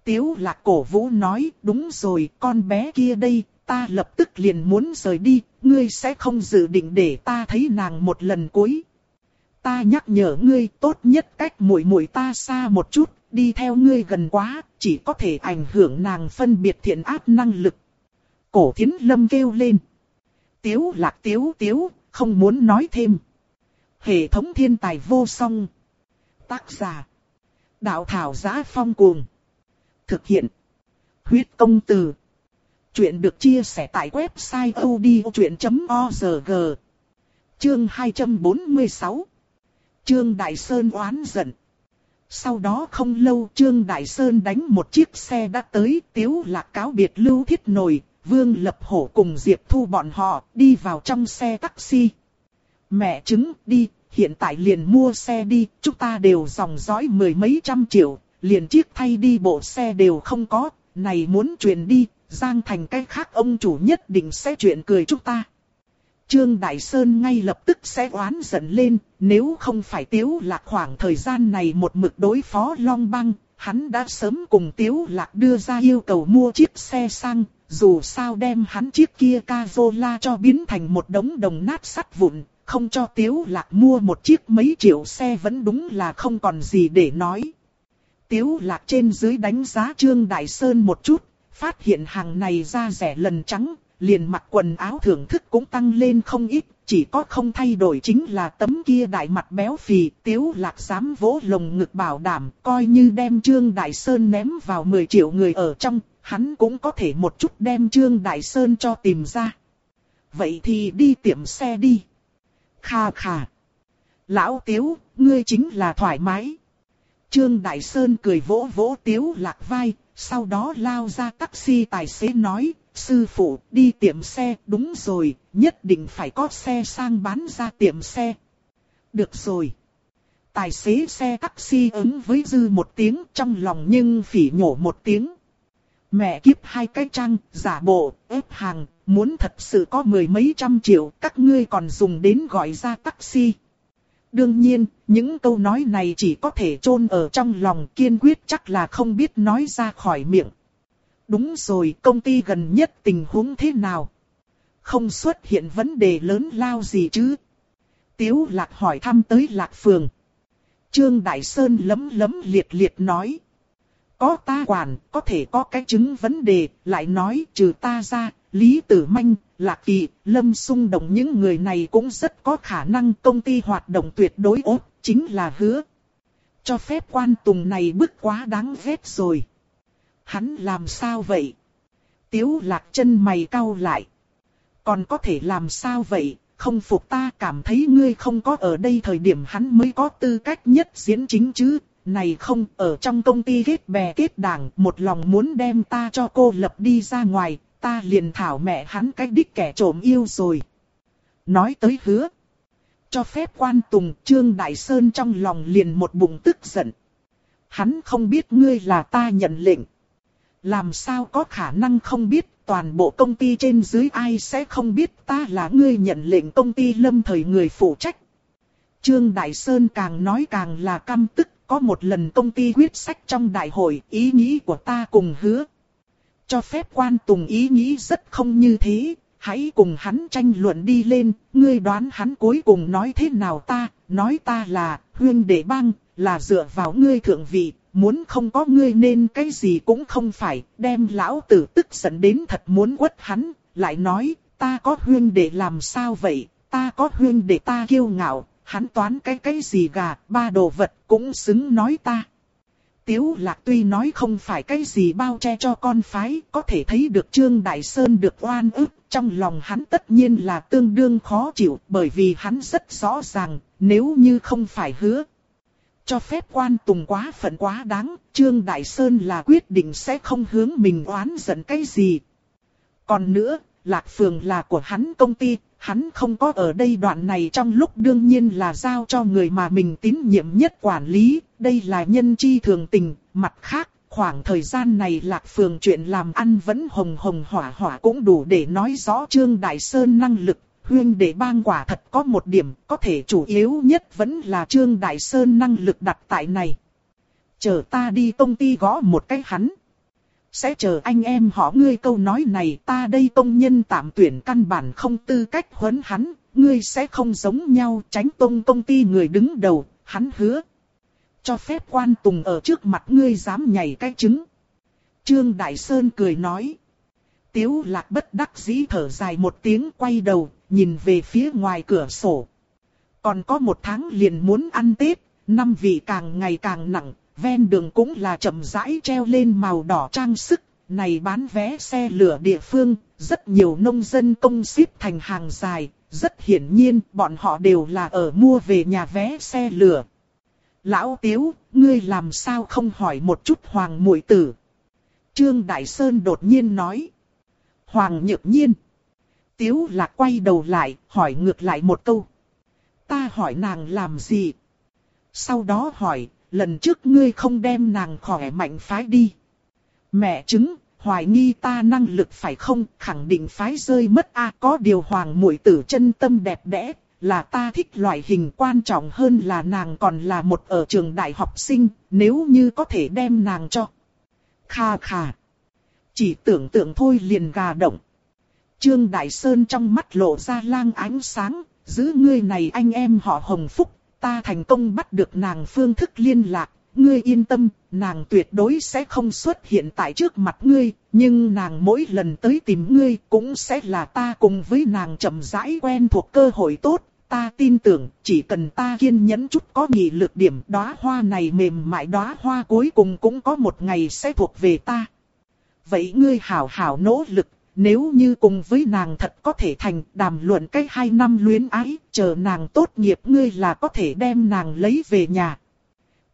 Tiếu lạc cổ vũ nói, đúng rồi, con bé kia đây, ta lập tức liền muốn rời đi, ngươi sẽ không dự định để ta thấy nàng một lần cuối. Ta nhắc nhở ngươi tốt nhất cách mũi mũi ta xa một chút, đi theo ngươi gần quá, chỉ có thể ảnh hưởng nàng phân biệt thiện ác năng lực. Cổ thiến lâm kêu lên. Tiếu lạc tiếu tiếu, không muốn nói thêm. Hệ thống thiên tài vô song. Tác giả. Đạo thảo giá phong cuồng. Thực hiện. Huyết công từ. Chuyện được chia sẻ tại website odchuyện.org. Chương 246. chương Đại Sơn oán giận. Sau đó không lâu Trương Đại Sơn đánh một chiếc xe đã tới tiếu lạc cáo biệt lưu thiết nổi, Vương Lập Hổ cùng Diệp Thu bọn họ đi vào trong xe taxi. Mẹ chứng đi, hiện tại liền mua xe đi, chúng ta đều dòng dõi mười mấy trăm triệu, liền chiếc thay đi bộ xe đều không có, này muốn chuyển đi, Giang Thành cái khác ông chủ nhất định sẽ chuyện cười chúng ta. Trương Đại Sơn ngay lập tức sẽ oán giận lên, nếu không phải Tiếu Lạc khoảng thời gian này một mực đối phó Long Băng, hắn đã sớm cùng Tiếu Lạc đưa ra yêu cầu mua chiếc xe sang, dù sao đem hắn chiếc kia Cazola cho biến thành một đống đồng nát sắt vụn, không cho Tiếu Lạc mua một chiếc mấy triệu xe vẫn đúng là không còn gì để nói. Tiếu Lạc trên dưới đánh giá Trương Đại Sơn một chút, phát hiện hàng này ra rẻ lần trắng, liền mặc quần áo thưởng thức cũng tăng lên không ít, chỉ có không thay đổi chính là tấm kia đại mặt béo phì, tiếu lạc dám vỗ lồng ngực bảo đảm, coi như đem Trương Đại Sơn ném vào 10 triệu người ở trong, hắn cũng có thể một chút đem Trương Đại Sơn cho tìm ra. Vậy thì đi tiệm xe đi. Kha kha. Lão tiếu, ngươi chính là thoải mái. Trương Đại Sơn cười vỗ vỗ tiếu lạc vai, sau đó lao ra taxi tài xế nói, sư phụ đi tiệm xe, đúng rồi, nhất định phải có xe sang bán ra tiệm xe. Được rồi. Tài xế xe taxi ứng với dư một tiếng trong lòng nhưng phỉ nhổ một tiếng. Mẹ kiếp hai cái trang, giả bộ, ép hàng, muốn thật sự có mười mấy trăm triệu, các ngươi còn dùng đến gọi ra taxi. Đương nhiên, những câu nói này chỉ có thể chôn ở trong lòng kiên quyết chắc là không biết nói ra khỏi miệng. Đúng rồi, công ty gần nhất tình huống thế nào? Không xuất hiện vấn đề lớn lao gì chứ? Tiếu lạc hỏi thăm tới lạc phường. Trương Đại Sơn lấm lấm liệt liệt nói. Có ta quản, có thể có cái chứng vấn đề, lại nói trừ ta ra, Lý Tử Manh, Lạc Kỳ, Lâm Sung Đồng những người này cũng rất có khả năng công ty hoạt động tuyệt đối ốt, chính là hứa. Cho phép quan tùng này bức quá đáng ghét rồi. Hắn làm sao vậy? Tiếu lạc chân mày cau lại. Còn có thể làm sao vậy? Không phục ta cảm thấy ngươi không có ở đây thời điểm hắn mới có tư cách nhất diễn chính chứ. Này không, ở trong công ty kết bè kết đảng, một lòng muốn đem ta cho cô lập đi ra ngoài, ta liền thảo mẹ hắn cách đích kẻ trộm yêu rồi. Nói tới hứa. Cho phép quan tùng Trương Đại Sơn trong lòng liền một bụng tức giận. Hắn không biết ngươi là ta nhận lệnh. Làm sao có khả năng không biết toàn bộ công ty trên dưới ai sẽ không biết ta là người nhận lệnh công ty lâm thời người phụ trách. Trương Đại Sơn càng nói càng là căm tức, có một lần công ty quyết sách trong đại hội, ý nghĩ của ta cùng hứa. Cho phép quan tùng ý nghĩ rất không như thế, hãy cùng hắn tranh luận đi lên, ngươi đoán hắn cuối cùng nói thế nào ta, nói ta là, huyên đệ bang, là dựa vào ngươi thượng vị, muốn không có ngươi nên cái gì cũng không phải, đem lão tử tức giận đến thật muốn quất hắn, lại nói, ta có huyên để làm sao vậy, ta có huyên để ta kiêu ngạo, hắn toán cái cái gì gà, ba đồ vật cũng xứng nói ta. Tiếu lạc tuy nói không phải cái gì bao che cho con phái, có thể thấy được Trương Đại Sơn được oan ức, trong lòng hắn tất nhiên là tương đương khó chịu, bởi vì hắn rất rõ ràng, nếu như không phải hứa, cho phép quan tùng quá phận quá đáng, Trương Đại Sơn là quyết định sẽ không hướng mình oán giận cái gì. Còn nữa, Lạc Phường là của hắn công ty, hắn không có ở đây đoạn này trong lúc đương nhiên là giao cho người mà mình tín nhiệm nhất quản lý, đây là nhân chi thường tình, mặt khác, khoảng thời gian này Lạc Phường chuyện làm ăn vẫn hồng hồng hỏa hỏa cũng đủ để nói rõ Trương Đại Sơn năng lực, huyên đệ bang quả thật có một điểm, có thể chủ yếu nhất vẫn là Trương Đại Sơn năng lực đặt tại này. Chờ ta đi công ty gõ một cái hắn. Sẽ chờ anh em họ ngươi câu nói này ta đây công nhân tạm tuyển căn bản không tư cách huấn hắn, ngươi sẽ không giống nhau tránh tông công ty người đứng đầu, hắn hứa. Cho phép quan tùng ở trước mặt ngươi dám nhảy cái trứng. Trương Đại Sơn cười nói. Tiếu lạc bất đắc dĩ thở dài một tiếng quay đầu, nhìn về phía ngoài cửa sổ. Còn có một tháng liền muốn ăn Tết, năm vị càng ngày càng nặng, ven đường cũng là chậm rãi treo lên màu đỏ trang sức. Này bán vé xe lửa địa phương, rất nhiều nông dân công xếp thành hàng dài, rất hiển nhiên bọn họ đều là ở mua về nhà vé xe lửa. Lão Tiếu, ngươi làm sao không hỏi một chút hoàng muội tử? Trương Đại Sơn đột nhiên nói. Hoàng nhược nhiên. Tiếu lạc quay đầu lại, hỏi ngược lại một câu. Ta hỏi nàng làm gì? Sau đó hỏi, lần trước ngươi không đem nàng khỏe mạnh phái đi. Mẹ chứng, hoài nghi ta năng lực phải không, khẳng định phái rơi mất a có điều hoàng muội tử chân tâm đẹp đẽ, là ta thích loại hình quan trọng hơn là nàng còn là một ở trường đại học sinh, nếu như có thể đem nàng cho. Kha kha. Chỉ tưởng tượng thôi liền gà động. Trương Đại Sơn trong mắt lộ ra lang ánh sáng, giữ ngươi này anh em họ hồng phúc, ta thành công bắt được nàng phương thức liên lạc, ngươi yên tâm, nàng tuyệt đối sẽ không xuất hiện tại trước mặt ngươi, nhưng nàng mỗi lần tới tìm ngươi cũng sẽ là ta cùng với nàng chậm rãi quen thuộc cơ hội tốt. Ta tin tưởng, chỉ cần ta kiên nhẫn chút có nghị lực điểm đóa hoa này mềm mại đóa hoa cuối cùng cũng có một ngày sẽ thuộc về ta. Vậy ngươi hảo hảo nỗ lực, nếu như cùng với nàng thật có thể thành đàm luận cái hai năm luyến ái, chờ nàng tốt nghiệp ngươi là có thể đem nàng lấy về nhà.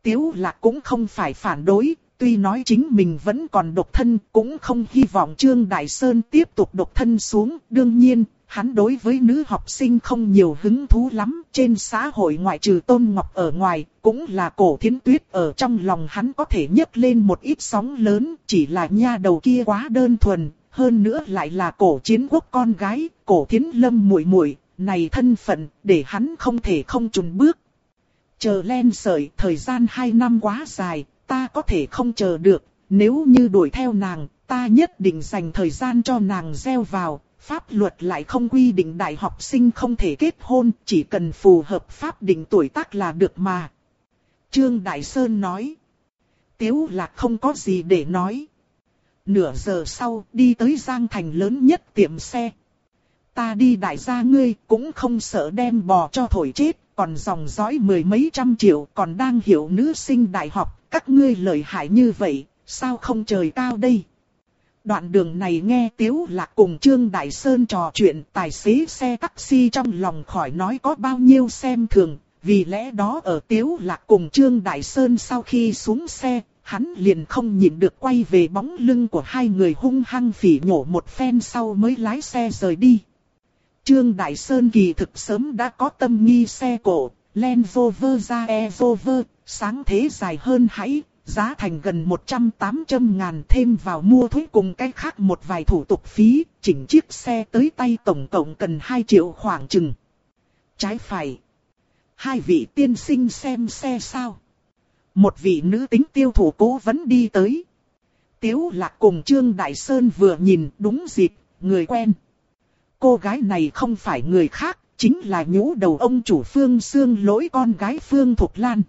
Tiếu lạc cũng không phải phản đối, tuy nói chính mình vẫn còn độc thân, cũng không hy vọng Trương Đại Sơn tiếp tục độc thân xuống. Đương nhiên, hắn đối với nữ học sinh không nhiều hứng thú lắm, trên xã hội ngoại trừ Tôn Ngọc ở ngoài, cũng là cổ thiến tuyết ở trong lòng hắn có thể nhấc lên một ít sóng lớn, chỉ là nha đầu kia quá đơn thuần, hơn nữa lại là cổ chiến quốc con gái, cổ thiến lâm muội muội này thân phận, để hắn không thể không chùn bước. Chờ len sợi, thời gian 2 năm quá dài, ta có thể không chờ được, nếu như đuổi theo nàng, ta nhất định dành thời gian cho nàng gieo vào, pháp luật lại không quy định đại học sinh không thể kết hôn, chỉ cần phù hợp pháp định tuổi tác là được mà. Trương Đại Sơn nói, Tiếu Lạc không có gì để nói. Nửa giờ sau, đi tới Giang Thành lớn nhất tiệm xe. Ta đi đại gia ngươi, cũng không sợ đem bò cho thổi chết, còn dòng dõi mười mấy trăm triệu, còn đang hiểu nữ sinh đại học, các ngươi lợi hại như vậy, sao không trời cao đây? Đoạn đường này nghe Tiếu Lạc cùng Trương Đại Sơn trò chuyện tài xế xe taxi trong lòng khỏi nói có bao nhiêu xem thường, vì lẽ đó ở Tiếu Lạc cùng Trương Đại Sơn sau khi xuống xe, hắn liền không nhịn được quay về bóng lưng của hai người hung hăng phỉ nhổ một phen sau mới lái xe rời đi. Trương Đại Sơn kỳ thực sớm đã có tâm nghi xe cổ, Land Rover ra e Rover, sáng thế dài hơn hãy, giá thành gần 100-800 ngàn thêm vào mua thuế cùng cái khác một vài thủ tục phí, chỉnh chiếc xe tới tay tổng cộng cần 2 triệu khoảng chừng. Trái phải. Hai vị tiên sinh xem xe sao. Một vị nữ tính tiêu thủ cố vẫn đi tới. Tiếu lạc cùng Trương Đại Sơn vừa nhìn đúng dịp, người quen. Cô gái này không phải người khác, chính là nhũ đầu ông chủ Phương Sương lỗi con gái Phương Thục Lan.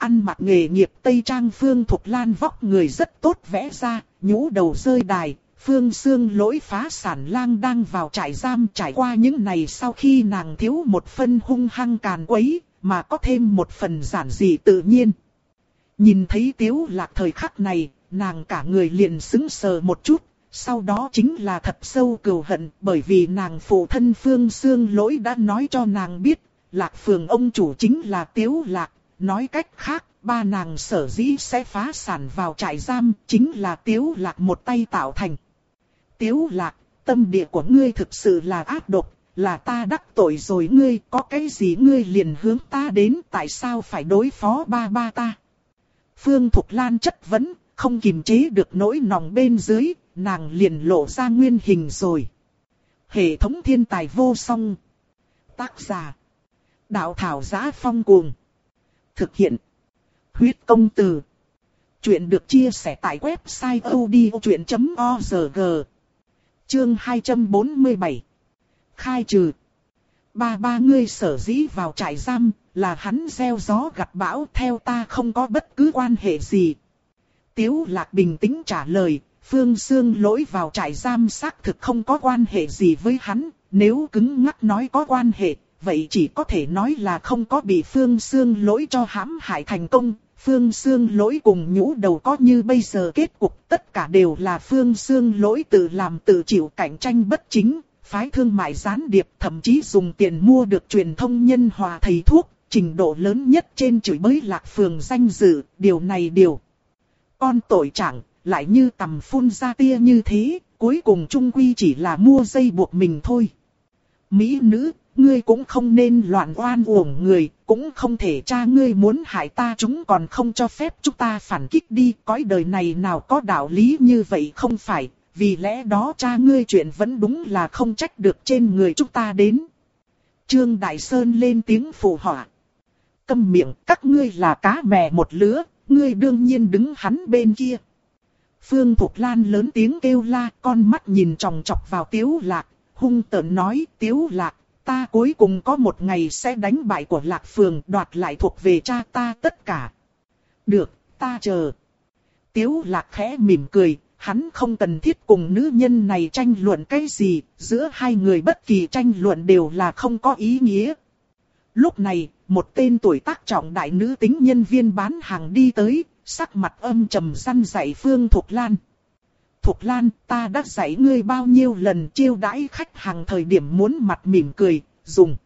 Ăn mặc nghề nghiệp Tây Trang Phương Thục Lan vóc người rất tốt vẽ ra, nhũ đầu rơi đài, Phương Sương lỗi phá sản lang đang vào trại giam trải qua những ngày sau khi nàng thiếu một phân hung hăng càn quấy, mà có thêm một phần giản dị tự nhiên. Nhìn thấy tiếu lạc thời khắc này, nàng cả người liền sững sờ một chút, sau đó chính là thật sâu cừu hận bởi vì nàng phụ thân Phương Sương lỗi đã nói cho nàng biết, lạc phường ông chủ chính là tiếu lạc, nói cách khác, ba nàng sở dĩ sẽ phá sản vào trại giam, chính là tiếu lạc một tay tạo thành. Tiếu lạc, tâm địa của ngươi thực sự là ác độc, là ta đắc tội rồi ngươi, có cái gì ngươi liền hướng ta đến, tại sao phải đối phó ba ba ta? Phương Thục Lan chất vấn, không kiềm chế được nỗi nòng bên dưới, nàng liền lộ ra nguyên hình rồi. Hệ thống thiên tài vô song. Tác giả. Đạo thảo giá phong cuồng. Thực hiện. Huyết công từ. Chuyện được chia sẻ tại website odchuyện.org. Chương 247. Khai trừ. Ba ba ngươi sở dĩ vào trại giam, là hắn gieo gió gặt bão theo ta không có bất cứ quan hệ gì. Tiếu lạc bình tĩnh trả lời, Phương Sương lỗi vào trại giam xác thực không có quan hệ gì với hắn, nếu cứng ngắc nói có quan hệ, vậy chỉ có thể nói là không có bị Phương Sương lỗi cho hãm hại thành công. Phương Sương lỗi cùng nhũ đầu có như bây giờ kết cục tất cả đều là Phương Sương lỗi tự làm tự chịu cạnh tranh bất chính, phái thương mại gián điệp thậm chí dùng tiền mua được truyền thông nhân hòa thầy thuốc, trình độ lớn nhất trên chửi bới lạc phường danh dự, điều này điều. Con tội chẳng, lại như tầm phun ra tia như thế, cuối cùng trung quy chỉ là mua dây buộc mình thôi. Mỹ nữ, ngươi cũng không nên loạn oan uổng người, cũng không thể cha ngươi muốn hại ta chúng còn không cho phép chúng ta phản kích đi, cõi đời này nào có đạo lý như vậy không phải, vì lẽ đó cha ngươi chuyện vẫn đúng là không trách được trên người chúng ta đến. Trương Đại Sơn lên tiếng phụ họa. Câm miệng, các ngươi là cá mè một lứa, ngươi đương nhiên đứng hắn bên kia. Phương Thục Lan lớn tiếng kêu la, con mắt nhìn tròng trọc vào Tiếu Lạc, hung tợn nói, Tiếu Lạc, ta cuối cùng có một ngày sẽ đánh bại của Lạc Phường đoạt lại thuộc về cha ta tất cả. Được, ta chờ. Tiếu Lạc khẽ mỉm cười, hắn không cần thiết cùng nữ nhân này tranh luận cái gì, giữa hai người bất kỳ tranh luận đều là không có ý nghĩa. Lúc này, một tên tuổi tác trọng đại nữ tính nhân viên bán hàng đi tới, sắc mặt âm trầm răn dạy Phương Thục Lan. Thục Lan, ta đã dạy ngươi bao nhiêu lần chiêu đãi khách hàng thời điểm muốn mặt mỉm cười, dùng.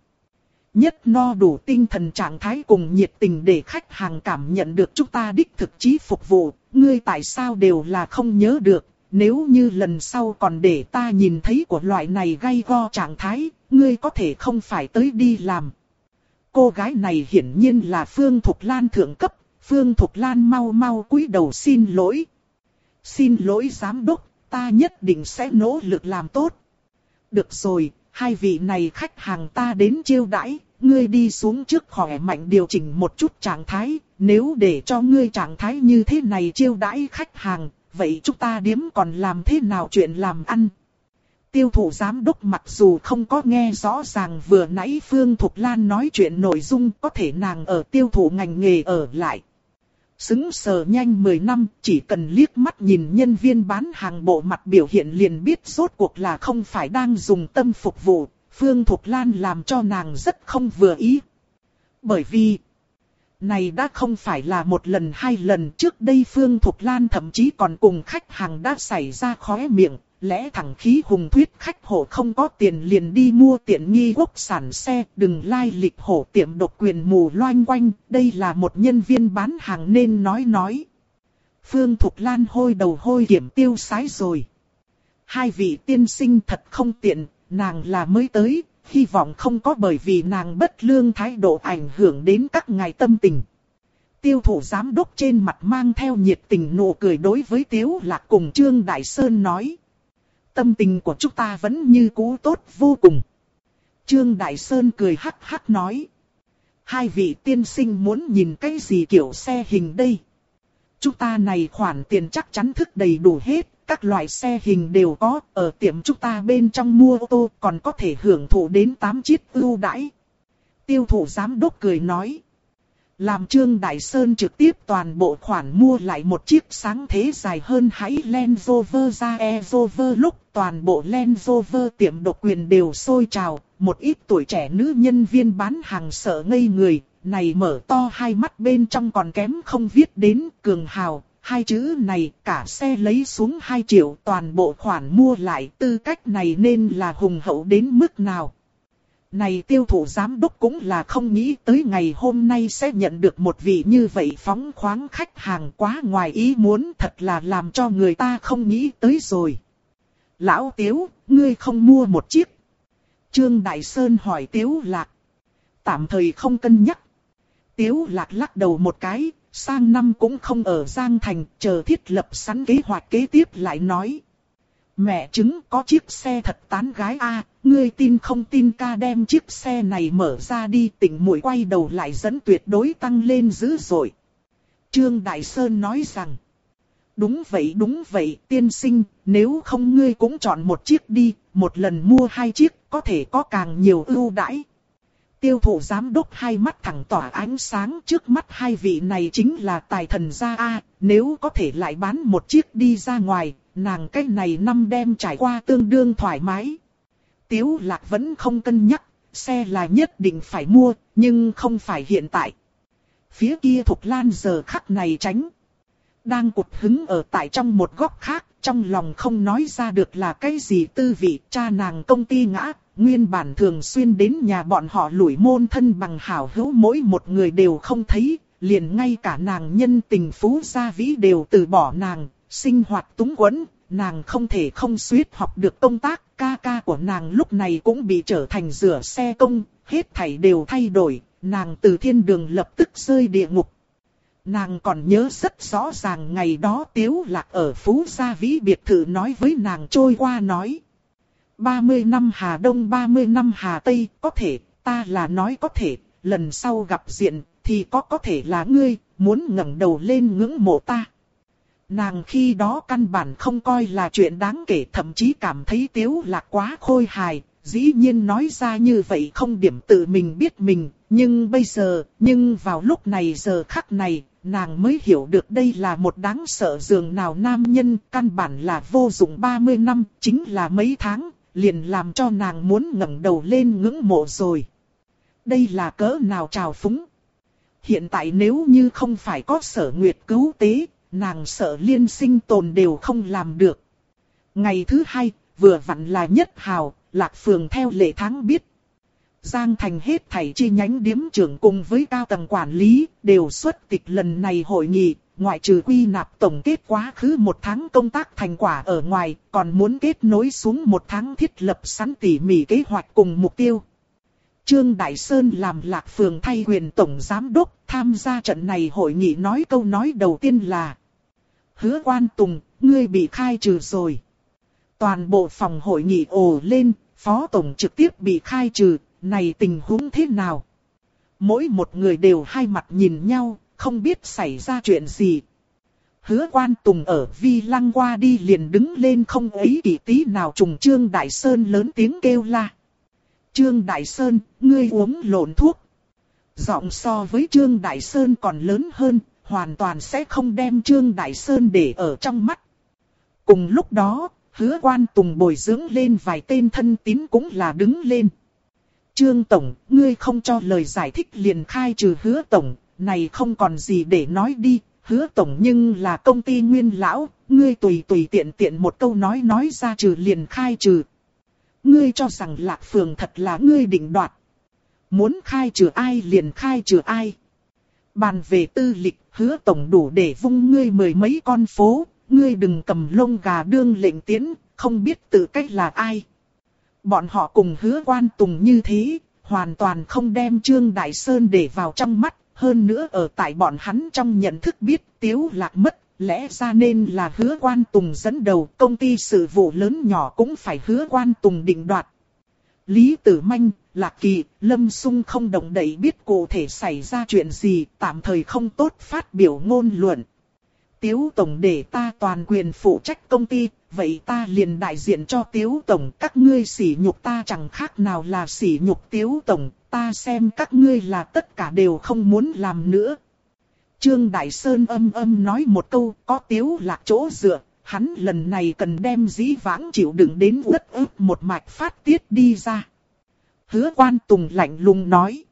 Nhất no đủ tinh thần trạng thái cùng nhiệt tình để khách hàng cảm nhận được chúng ta đích thực chí phục vụ, ngươi tại sao đều là không nhớ được, nếu như lần sau còn để ta nhìn thấy của loại này gay go trạng thái, ngươi có thể không phải tới đi làm. Cô gái này hiển nhiên là Phương Thục Lan thượng cấp, Phương Thục Lan mau mau cúi đầu xin lỗi. Xin lỗi giám đốc, ta nhất định sẽ nỗ lực làm tốt. Được rồi, hai vị này khách hàng ta đến chiêu đãi, ngươi đi xuống trước khỏe mạnh điều chỉnh một chút trạng thái, nếu để cho ngươi trạng thái như thế này chiêu đãi khách hàng, vậy chúng ta điếm còn làm thế nào chuyện làm ăn? Tiêu thụ giám đốc mặc dù không có nghe rõ ràng vừa nãy Phương Thục Lan nói chuyện nội dung có thể nàng ở tiêu thụ ngành nghề ở lại. Xứng sờ nhanh 10 năm, chỉ cần liếc mắt nhìn nhân viên bán hàng bộ mặt biểu hiện liền biết rốt cuộc là không phải đang dùng tâm phục vụ, Phương Thục Lan làm cho nàng rất không vừa ý. Bởi vì, này đã không phải là một lần hai lần trước đây Phương Thục Lan thậm chí còn cùng khách hàng đã xảy ra khóe miệng, lẽ thẳng khí hùng thuyết khách hộ không có tiền liền đi mua tiện nghi quốc sản xe, đừng lai lịch hổ tiệm độc quyền mù loanh quanh, đây là một nhân viên bán hàng nên nói nói. Phương Thục Lan hôi đầu hôi kiểm tiêu sái rồi. Hai vị tiên sinh thật không tiện, nàng là mới tới, hy vọng không có bởi vì nàng bất lương thái độ ảnh hưởng đến các ngài tâm tình. Tiêu thủ giám đốc trên mặt mang theo nhiệt tình nụ cười đối với Tiếu Lạc cùng Trương Đại Sơn nói tâm tình của chúng ta vẫn như cũ tốt vô cùng. Trương Đại Sơn cười hắc hắc nói. Hai vị tiên sinh muốn nhìn cái gì kiểu xe hình đây? Chúng ta này khoản tiền chắc chắn thức đầy đủ hết, các loại xe hình đều có, ở tiệm chúng ta bên trong mua ô tô còn có thể hưởng thụ đến 8 chiếc ưu đãi. Tiêu thụ giám đốc cười nói. Làm Trương Đại Sơn trực tiếp toàn bộ khoản mua lại một chiếc sáng thế dài hơn hãy Land Rover ra e Rover lúc toàn bộ Land Rover tiệm độc quyền đều sôi trào, một ít tuổi trẻ nữ nhân viên bán hàng sợ ngây người, này mở to hai mắt bên trong còn kém không viết đến cường hào, hai chữ này cả xe lấy xuống 2 triệu toàn bộ khoản mua lại tư cách này nên là hùng hậu đến mức nào. Này tiêu thụ giám đốc cũng là không nghĩ tới ngày hôm nay sẽ nhận được một vị như vậy phóng khoáng khách hàng quá ngoài ý muốn thật là làm cho người ta không nghĩ tới rồi. Lão Tiếu, ngươi không mua một chiếc. Trương Đại Sơn hỏi Tiếu Lạc. Tạm thời không cân nhắc. Tiếu Lạc lắc đầu một cái, sang năm cũng không ở Giang Thành, chờ thiết lập sẵn kế hoạch kế tiếp lại nói. Mẹ chứng có chiếc xe thật tán gái a ngươi tin không tin ca đem chiếc xe này mở ra đi tỉnh mũi quay đầu lại dẫn tuyệt đối tăng lên dữ dội. Trương Đại Sơn nói rằng, đúng vậy đúng vậy tiên sinh, nếu không ngươi cũng chọn một chiếc đi, một lần mua hai chiếc có thể có càng nhiều ưu đãi. Tiêu thụ giám đốc hai mắt thẳng tỏa ánh sáng trước mắt hai vị này chính là tài thần gia A, nếu có thể lại bán một chiếc đi ra ngoài, nàng cái này năm đem trải qua tương đương thoải mái. Tiếu lạc vẫn không cân nhắc, xe là nhất định phải mua, nhưng không phải hiện tại. Phía kia Thục Lan giờ khắc này tránh. Đang cụt hứng ở tại trong một góc khác, trong lòng không nói ra được là cái gì tư vị cha nàng công ty ngã, nguyên bản thường xuyên đến nhà bọn họ lủi môn thân bằng hảo hữu mỗi một người đều không thấy, liền ngay cả nàng nhân tình phú gia vĩ đều từ bỏ nàng, sinh hoạt túng quẫn, nàng không thể không suýt học được công tác, ca ca của nàng lúc này cũng bị trở thành rửa xe công, hết thảy đều thay đổi, nàng từ thiên đường lập tức rơi địa ngục. Nàng còn nhớ rất rõ ràng ngày đó Tiếu Lạc ở Phú Gia Vĩ biệt thự nói với nàng trôi qua nói. 30 năm Hà Đông 30 năm Hà Tây, có thể, ta là nói có thể, lần sau gặp diện, thì có có thể là ngươi, muốn ngẩng đầu lên ngưỡng mộ ta. Nàng khi đó căn bản không coi là chuyện đáng kể thậm chí cảm thấy tiếu lạc quá khôi hài, dĩ nhiên nói ra như vậy không điểm tự mình biết mình, nhưng bây giờ, nhưng vào lúc này giờ khắc này, nàng mới hiểu được đây là một đáng sợ giường nào nam nhân, căn bản là vô dụng 30 năm, chính là mấy tháng, liền làm cho nàng muốn ngẩng đầu lên ngưỡng mộ rồi. Đây là cỡ nào trào phúng. Hiện tại nếu như không phải có sở nguyệt cứu tế, nàng sợ liên sinh tồn đều không làm được. Ngày thứ hai, vừa vặn là nhất hào, lạc phường theo lệ tháng biết. Giang thành hết thảy chi nhánh điếm trưởng cùng với cao tầng quản lý, đều xuất tịch lần này hội nghị, ngoại trừ quy nạp tổng kết quá khứ một tháng công tác thành quả ở ngoài, còn muốn kết nối xuống một tháng thiết lập sẵn tỉ mỉ kế hoạch cùng mục tiêu. Trương Đại Sơn làm lạc phường thay quyền tổng giám đốc, tham gia trận này hội nghị nói câu nói đầu tiên là Hứa quan tùng, ngươi bị khai trừ rồi. Toàn bộ phòng hội nghị ồ lên, phó tổng trực tiếp bị khai trừ, này tình huống thế nào? Mỗi một người đều hai mặt nhìn nhau, không biết xảy ra chuyện gì. Hứa quan tùng ở vi lăng qua đi liền đứng lên không ấy kỳ tí nào trùng Trương Đại Sơn lớn tiếng kêu la. Trương Đại Sơn, ngươi uống lộn thuốc. Giọng so với Trương Đại Sơn còn lớn hơn, hoàn toàn sẽ không đem Trương Đại Sơn để ở trong mắt. Cùng lúc đó, hứa quan tùng bồi dưỡng lên vài tên thân tín cũng là đứng lên. Trương Tổng, ngươi không cho lời giải thích liền khai trừ hứa Tổng, này không còn gì để nói đi, hứa Tổng nhưng là công ty nguyên lão, ngươi tùy tùy tiện tiện một câu nói nói ra trừ liền khai trừ. Ngươi cho rằng lạc phường thật là ngươi định đoạt. Muốn khai trừ ai liền khai trừ ai. Bàn về tư lịch, hứa tổng đủ để vung ngươi mười mấy con phố, ngươi đừng cầm lông gà đương lệnh tiến, không biết tự cách là ai. Bọn họ cùng hứa quan tùng như thế, hoàn toàn không đem Trương Đại Sơn để vào trong mắt, hơn nữa ở tại bọn hắn trong nhận thức biết tiếu lạc mất, lẽ ra nên là hứa quan tùng dẫn đầu công ty sự vụ lớn nhỏ cũng phải hứa quan tùng định đoạt. Lý Tử Manh, Lạc Kỳ, Lâm Sung không đồng đậy biết cụ thể xảy ra chuyện gì, tạm thời không tốt phát biểu ngôn luận. Tiếu Tổng để ta toàn quyền phụ trách công ty, vậy ta liền đại diện cho Tiếu Tổng. Các ngươi sỉ nhục ta chẳng khác nào là sỉ nhục Tiếu Tổng, ta xem các ngươi là tất cả đều không muốn làm nữa. Trương Đại Sơn âm âm nói một câu, có Tiếu lạc chỗ dựa, hắn lần này cần đem dĩ vãng chịu đựng đến uất ức một mạch phát tiết đi ra. Hứa quan tùng lạnh lùng nói.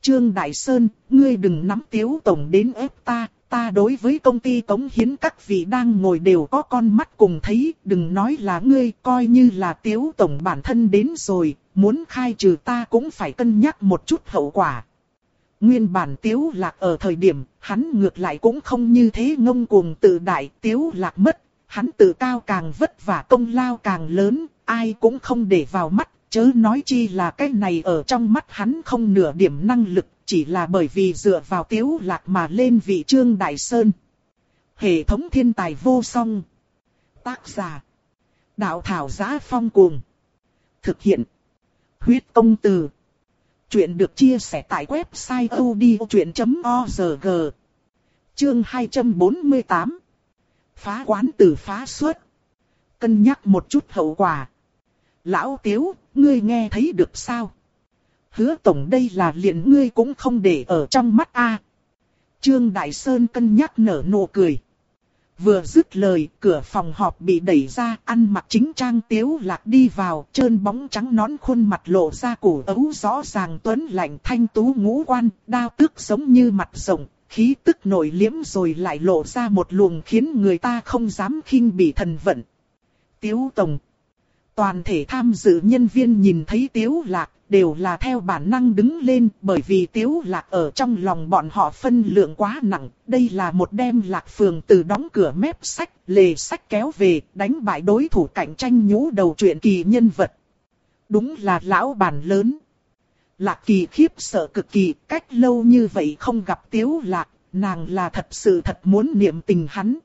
Trương Đại Sơn, ngươi đừng nắm tiếu tổng đến ép ta, ta đối với công ty cống hiến các vị đang ngồi đều có con mắt cùng thấy, đừng nói là ngươi coi như là tiếu tổng bản thân đến rồi, muốn khai trừ ta cũng phải cân nhắc một chút hậu quả. Nguyên bản tiếu lạc ở thời điểm, hắn ngược lại cũng không như thế ngông cuồng tự đại, tiếu lạc mất, hắn tự cao càng vất vả công lao càng lớn, ai cũng không để vào mắt, chớ nói chi là cái này ở trong mắt hắn không nửa điểm năng lực, chỉ là bởi vì dựa vào tiếu lạc mà lên vị trương đại sơn. Hệ thống thiên tài vô song. Tác giả. Đạo thảo giá phong cuồng. Thực hiện. Huyết công từ. Chuyện được chia sẻ tại website odchuyện.org. Chương 248 phá quán tử phá suất. Cân nhắc một chút hậu quả. Lão Tiếu, ngươi nghe thấy được sao? Hứa tổng đây là liền ngươi cũng không để ở trong mắt a. Trương Đại Sơn cân nhắc nở nụ cười. Vừa dứt lời, cửa phòng họp bị đẩy ra, ăn mặc chính trang tiếu lạc đi vào, trơn bóng trắng nón khuôn mặt lộ ra cổ ấu rõ ràng tuấn lạnh thanh tú ngũ quan, đao tước giống như mặt rộng, khí tức nổi liếm rồi lại lộ ra một luồng khiến người ta không dám khinh bị thần vận. Tiếu Tổng. Toàn thể tham dự nhân viên nhìn thấy tiếu lạc, đều là theo bản năng đứng lên bởi vì tiếu lạc ở trong lòng bọn họ phân lượng quá nặng. Đây là một đêm lạc phường từ đóng cửa mép sách, lề sách kéo về, đánh bại đối thủ cạnh tranh nhũ đầu chuyện kỳ nhân vật. Đúng là lão bản lớn. Lạc kỳ khiếp sợ cực kỳ, cách lâu như vậy không gặp tiếu lạc, nàng là thật sự thật muốn niệm tình hắn.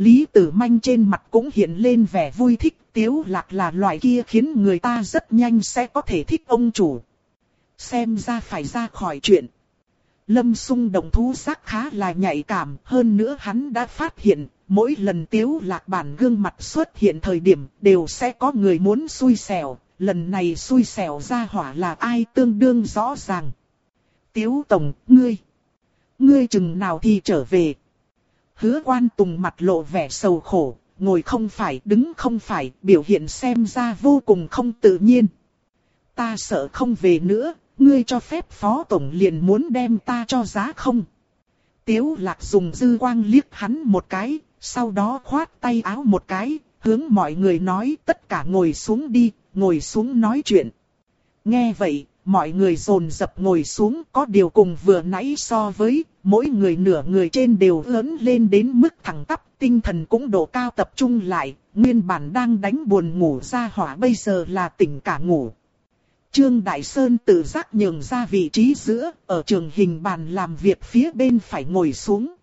Lý Tử Manh trên mặt cũng hiện lên vẻ vui thích, Tiếu Lạc là loại kia khiến người ta rất nhanh sẽ có thể thích ông chủ. Xem ra phải ra khỏi chuyện. Lâm sung động thú giác khá là nhạy cảm, hơn nữa hắn đã phát hiện, mỗi lần Tiếu Lạc bản gương mặt xuất hiện thời điểm, đều sẽ có người muốn xui xẻo, lần này xui xẻo ra hỏa là ai tương đương rõ ràng. Tiếu Tổng, ngươi, ngươi chừng nào thì trở về. Hứa quan tùng mặt lộ vẻ sầu khổ, ngồi không phải, đứng không phải, biểu hiện xem ra vô cùng không tự nhiên. Ta sợ không về nữa, ngươi cho phép phó tổng liền muốn đem ta cho giá không? Tiếu lạc dùng dư quang liếc hắn một cái, sau đó khoát tay áo một cái, hướng mọi người nói tất cả ngồi xuống đi, ngồi xuống nói chuyện. Nghe vậy, mọi người dồn dập ngồi xuống có điều cùng vừa nãy so với, mỗi người nửa người trên đều lớn lên đến mức thẳng tắp, tinh thần cũng độ cao tập trung lại, nguyên bản đang đánh buồn ngủ ra hỏa bây giờ là tỉnh cả ngủ. Trương Đại Sơn tự giác nhường ra vị trí giữa, ở trường hình bàn làm việc phía bên phải ngồi xuống.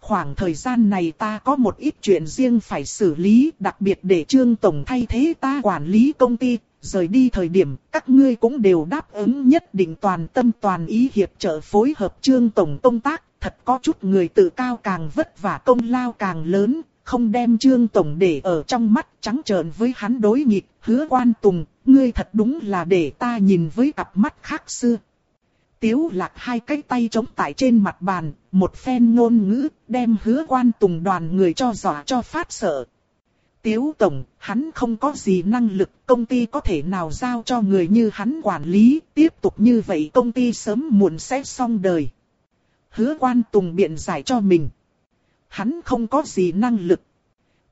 Khoảng thời gian này ta có một ít chuyện riêng phải xử lý, đặc biệt để Trương Tổng thay thế ta quản lý công ty, rời đi thời điểm các ngươi cũng đều đáp ứng nhất định toàn tâm toàn ý hiệp trợ phối hợp trương tổng công tác, thật có chút người tự cao càng vất vả công lao càng lớn, không đem trương tổng để ở trong mắt trắng trợn với hắn đối nghịch, hứa quan tùng, ngươi thật đúng là để ta nhìn với cặp mắt khác xưa. Tiếu lạc hai cái tay chống tại trên mặt bàn, một phen ngôn ngữ, đem hứa quan tùng đoàn người cho dọa cho phát sợ, Tiếu Tổng, hắn không có gì năng lực, công ty có thể nào giao cho người như hắn quản lý, tiếp tục như vậy công ty sớm muộn sẽ xong đời. Hứa quan tùng biện giải cho mình. Hắn không có gì năng lực.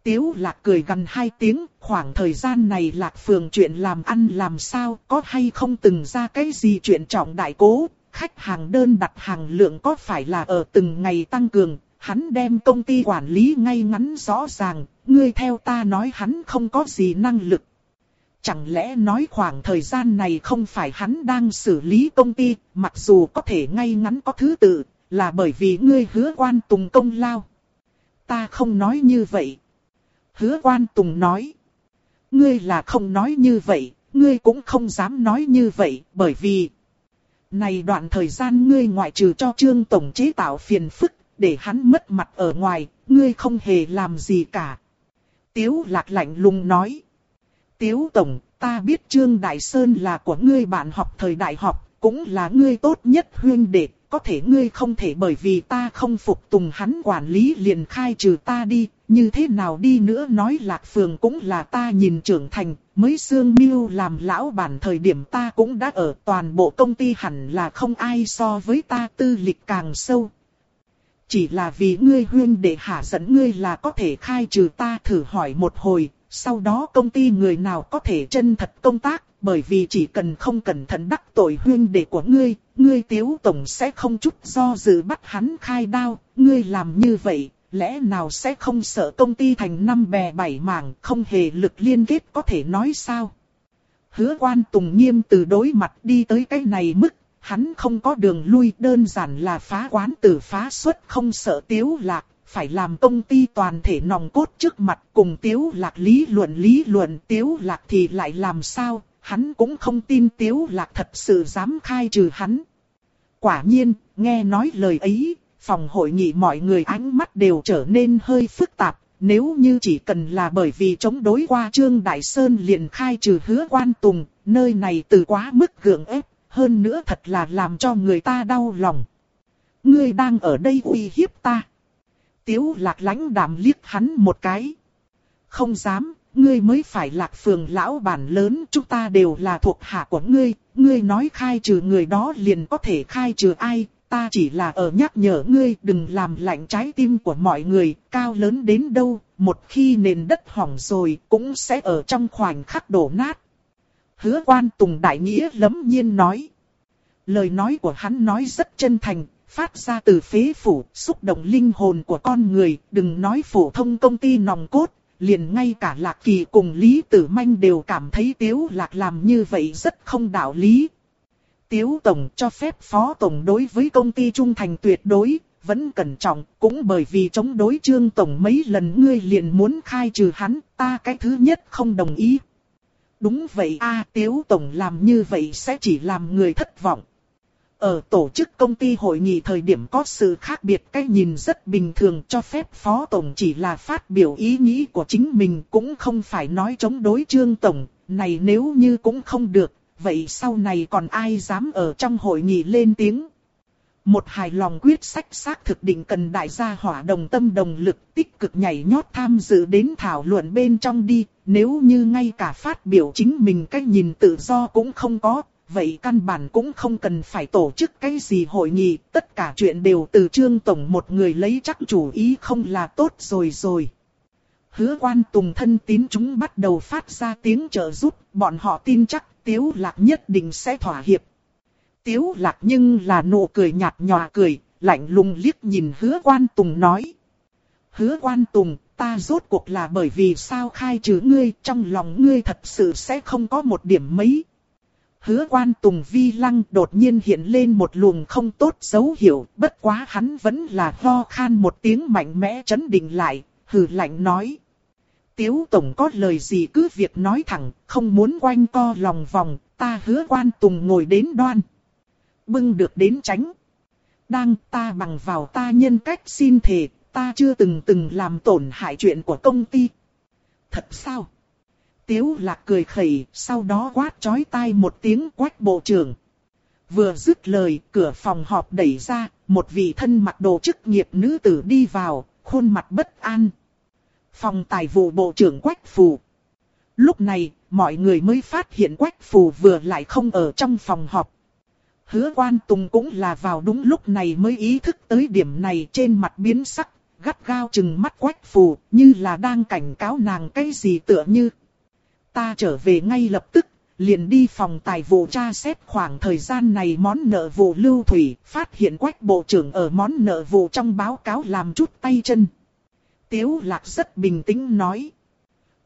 Tiếu lạc cười gần hai tiếng, khoảng thời gian này lạc phường chuyện làm ăn làm sao, có hay không từng ra cái gì chuyện trọng đại cố, khách hàng đơn đặt hàng lượng có phải là ở từng ngày tăng cường, hắn đem công ty quản lý ngay ngắn rõ ràng, ngươi theo ta nói hắn không có gì năng lực. Chẳng lẽ nói khoảng thời gian này không phải hắn đang xử lý công ty, mặc dù có thể ngay ngắn có thứ tự, là bởi vì ngươi hứa quan tùng công lao. Ta không nói như vậy. Hứa quan tùng nói. Ngươi là không nói như vậy, ngươi cũng không dám nói như vậy, bởi vì... Này đoạn thời gian ngươi ngoại trừ cho trương tổng chế tạo phiền phức, để hắn mất mặt ở ngoài, ngươi không hề làm gì cả. Tiếu lạc lạnh lùng nói. Tiếu Tổng, ta biết Trương Đại Sơn là của ngươi bạn học thời đại học, cũng là ngươi tốt nhất huyên đệ, có thể ngươi không thể bởi vì ta không phục tùng hắn quản lý liền khai trừ ta đi, như thế nào đi nữa nói lạc phường cũng là ta nhìn trưởng thành, mới xương miêu làm lão bản thời điểm ta cũng đã ở toàn bộ công ty hẳn là không ai so với ta tư lịch càng sâu, chỉ là vì ngươi huyên để hạ dẫn ngươi là có thể khai trừ ta thử hỏi một hồi, sau đó công ty người nào có thể chân thật công tác, bởi vì chỉ cần không cẩn thận đắc tội huyên đệ của ngươi, ngươi tiếu tổng sẽ không chút do dự bắt hắn khai đao, ngươi làm như vậy, lẽ nào sẽ không sợ công ty thành năm bè bảy mảng, không hề lực liên kết có thể nói sao? Hứa quan tùng nghiêm từ đối mặt đi tới cái này mức Hắn không có đường lui đơn giản là phá quán tử phá xuất không sợ tiếu lạc, phải làm công ty toàn thể nòng cốt trước mặt cùng tiếu lạc lý luận lý luận. Tiếu lạc thì lại làm sao, hắn cũng không tin tiếu lạc thật sự dám khai trừ hắn. Quả nhiên, nghe nói lời ấy, phòng hội nghị mọi người ánh mắt đều trở nên hơi phức tạp, nếu như chỉ cần là bởi vì chống đối qua Trương Đại Sơn liền khai trừ hứa quan tùng, nơi này từ quá mức gượng ép, hơn nữa thật là làm cho người ta đau lòng. Ngươi đang ở đây uy hiếp ta. Tiếu lạc lãnh đạm liếc hắn một cái. Không dám, ngươi mới phải lạc phường lão bản lớn, chúng ta đều là thuộc hạ của ngươi, ngươi nói khai trừ người đó liền có thể khai trừ ai, ta chỉ là ở nhắc nhở ngươi đừng làm lạnh trái tim của mọi người, cao lớn đến đâu, một khi nền đất hỏng rồi cũng sẽ ở trong khoảnh khắc đổ nát. Hứa quan tùng đại nghĩa lấm nhiên nói. Lời nói của hắn nói rất chân thành, phát ra từ phế phủ, xúc động linh hồn của con người, đừng nói phổ thông công ty nòng cốt, liền ngay cả Lạc Kỳ cùng Lý Tử Manh đều cảm thấy Tiếu Lạc làm như vậy rất không đạo lý. Tiếu Tổng cho phép Phó Tổng đối với công ty trung thành tuyệt đối, vẫn cẩn trọng, cũng bởi vì chống đối Trương Tổng mấy lần ngươi liền muốn khai trừ hắn, ta cái thứ nhất không đồng ý. Đúng vậy a Tiếu Tổng làm như vậy sẽ chỉ làm người thất vọng. Ở tổ chức công ty hội nghị thời điểm có sự khác biệt cái nhìn rất bình thường cho phép Phó Tổng chỉ là phát biểu ý nghĩ của chính mình cũng không phải nói chống đối Trương Tổng, này nếu như cũng không được, vậy sau này còn ai dám ở trong hội nghị lên tiếng. Một hài lòng quyết sách xác thực định cần đại gia hỏa đồng tâm đồng lực tích cực nhảy nhót tham dự đến thảo luận bên trong đi, nếu như ngay cả phát biểu chính mình cách nhìn tự do cũng không có, vậy căn bản cũng không cần phải tổ chức cái gì hội nghị, tất cả chuyện đều từ trương tổng một người lấy chắc chủ ý không là tốt rồi rồi. Hứa quan tùng thân tín chúng bắt đầu phát ra tiếng trợ giúp, bọn họ tin chắc tiếu lạc nhất định sẽ thỏa hiệp. Tiếu lạc nhưng là nụ cười nhạt nhòa cười, lạnh lùng liếc nhìn hứa quan tùng nói. Hứa quan tùng, ta rốt cuộc là bởi vì sao khai trừ ngươi, trong lòng ngươi thật sự sẽ không có một điểm mấy. Hứa quan tùng vi lăng đột nhiên hiện lên một luồng không tốt dấu hiệu, bất quá hắn vẫn là ho khan một tiếng mạnh mẽ chấn định lại, hừ lạnh nói. Tiếu tổng có lời gì cứ việc nói thẳng, không muốn quanh co lòng vòng, ta hứa quan tùng ngồi đến đoan. Bưng được đến tránh. Đang ta bằng vào ta nhân cách xin thề, ta chưa từng từng làm tổn hại chuyện của công ty. Thật sao? Tiếu lạc cười khẩy, sau đó quát chói tai một tiếng quách bộ trưởng. Vừa dứt lời, cửa phòng họp đẩy ra, một vị thân mặc đồ chức nghiệp nữ tử đi vào, khuôn mặt bất an. Phòng tài vụ bộ trưởng quách phù. Lúc này, mọi người mới phát hiện quách phù vừa lại không ở trong phòng họp. Hứa quan tùng cũng là vào đúng lúc này mới ý thức tới điểm này trên mặt biến sắc, gắt gao chừng mắt quách phù, như là đang cảnh cáo nàng cái gì tựa như ta trở về ngay lập tức, liền đi phòng tài vụ tra xét khoảng thời gian này món nợ vụ lưu thủy, phát hiện quách bộ trưởng ở món nợ vụ trong báo cáo làm chút tay chân. Tiếu lạc rất bình tĩnh nói.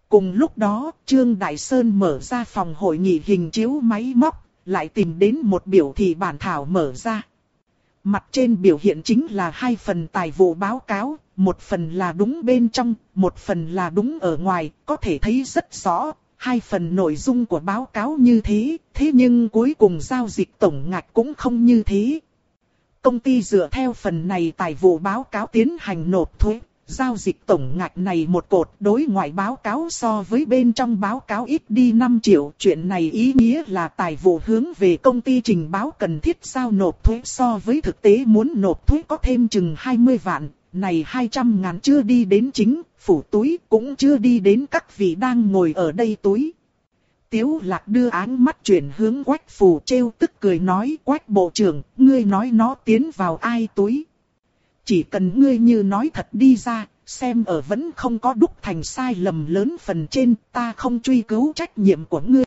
Cùng lúc đó, Trương Đại Sơn mở ra phòng hội nghị hình chiếu máy móc, lại tìm đến một biểu thị bản thảo mở ra. Mặt trên biểu hiện chính là hai phần tài vụ báo cáo, một phần là đúng bên trong, một phần là đúng ở ngoài, có thể thấy rất rõ, hai phần nội dung của báo cáo như thế, thế nhưng cuối cùng giao dịch tổng ngạch cũng không như thế. Công ty dựa theo phần này tài vụ báo cáo tiến hành nộp thuế, giao dịch tổng ngạch này một cột đối ngoại báo cáo so với bên trong báo cáo ít đi 5 triệu. Chuyện này ý nghĩa là tài vụ hướng về công ty trình báo cần thiết giao nộp thuế so với thực tế muốn nộp thuế có thêm chừng 20 vạn, này 200 ngàn chưa đi đến chính, phủ túi cũng chưa đi đến các vị đang ngồi ở đây túi. Tiếu lạc đưa áng mắt chuyển hướng quách phù treo tức cười nói quách bộ trưởng, ngươi nói nó tiến vào ai túi. Chỉ cần ngươi như nói thật đi ra, xem ở vẫn không có đúc thành sai lầm lớn phần trên, ta không truy cứu trách nhiệm của ngươi.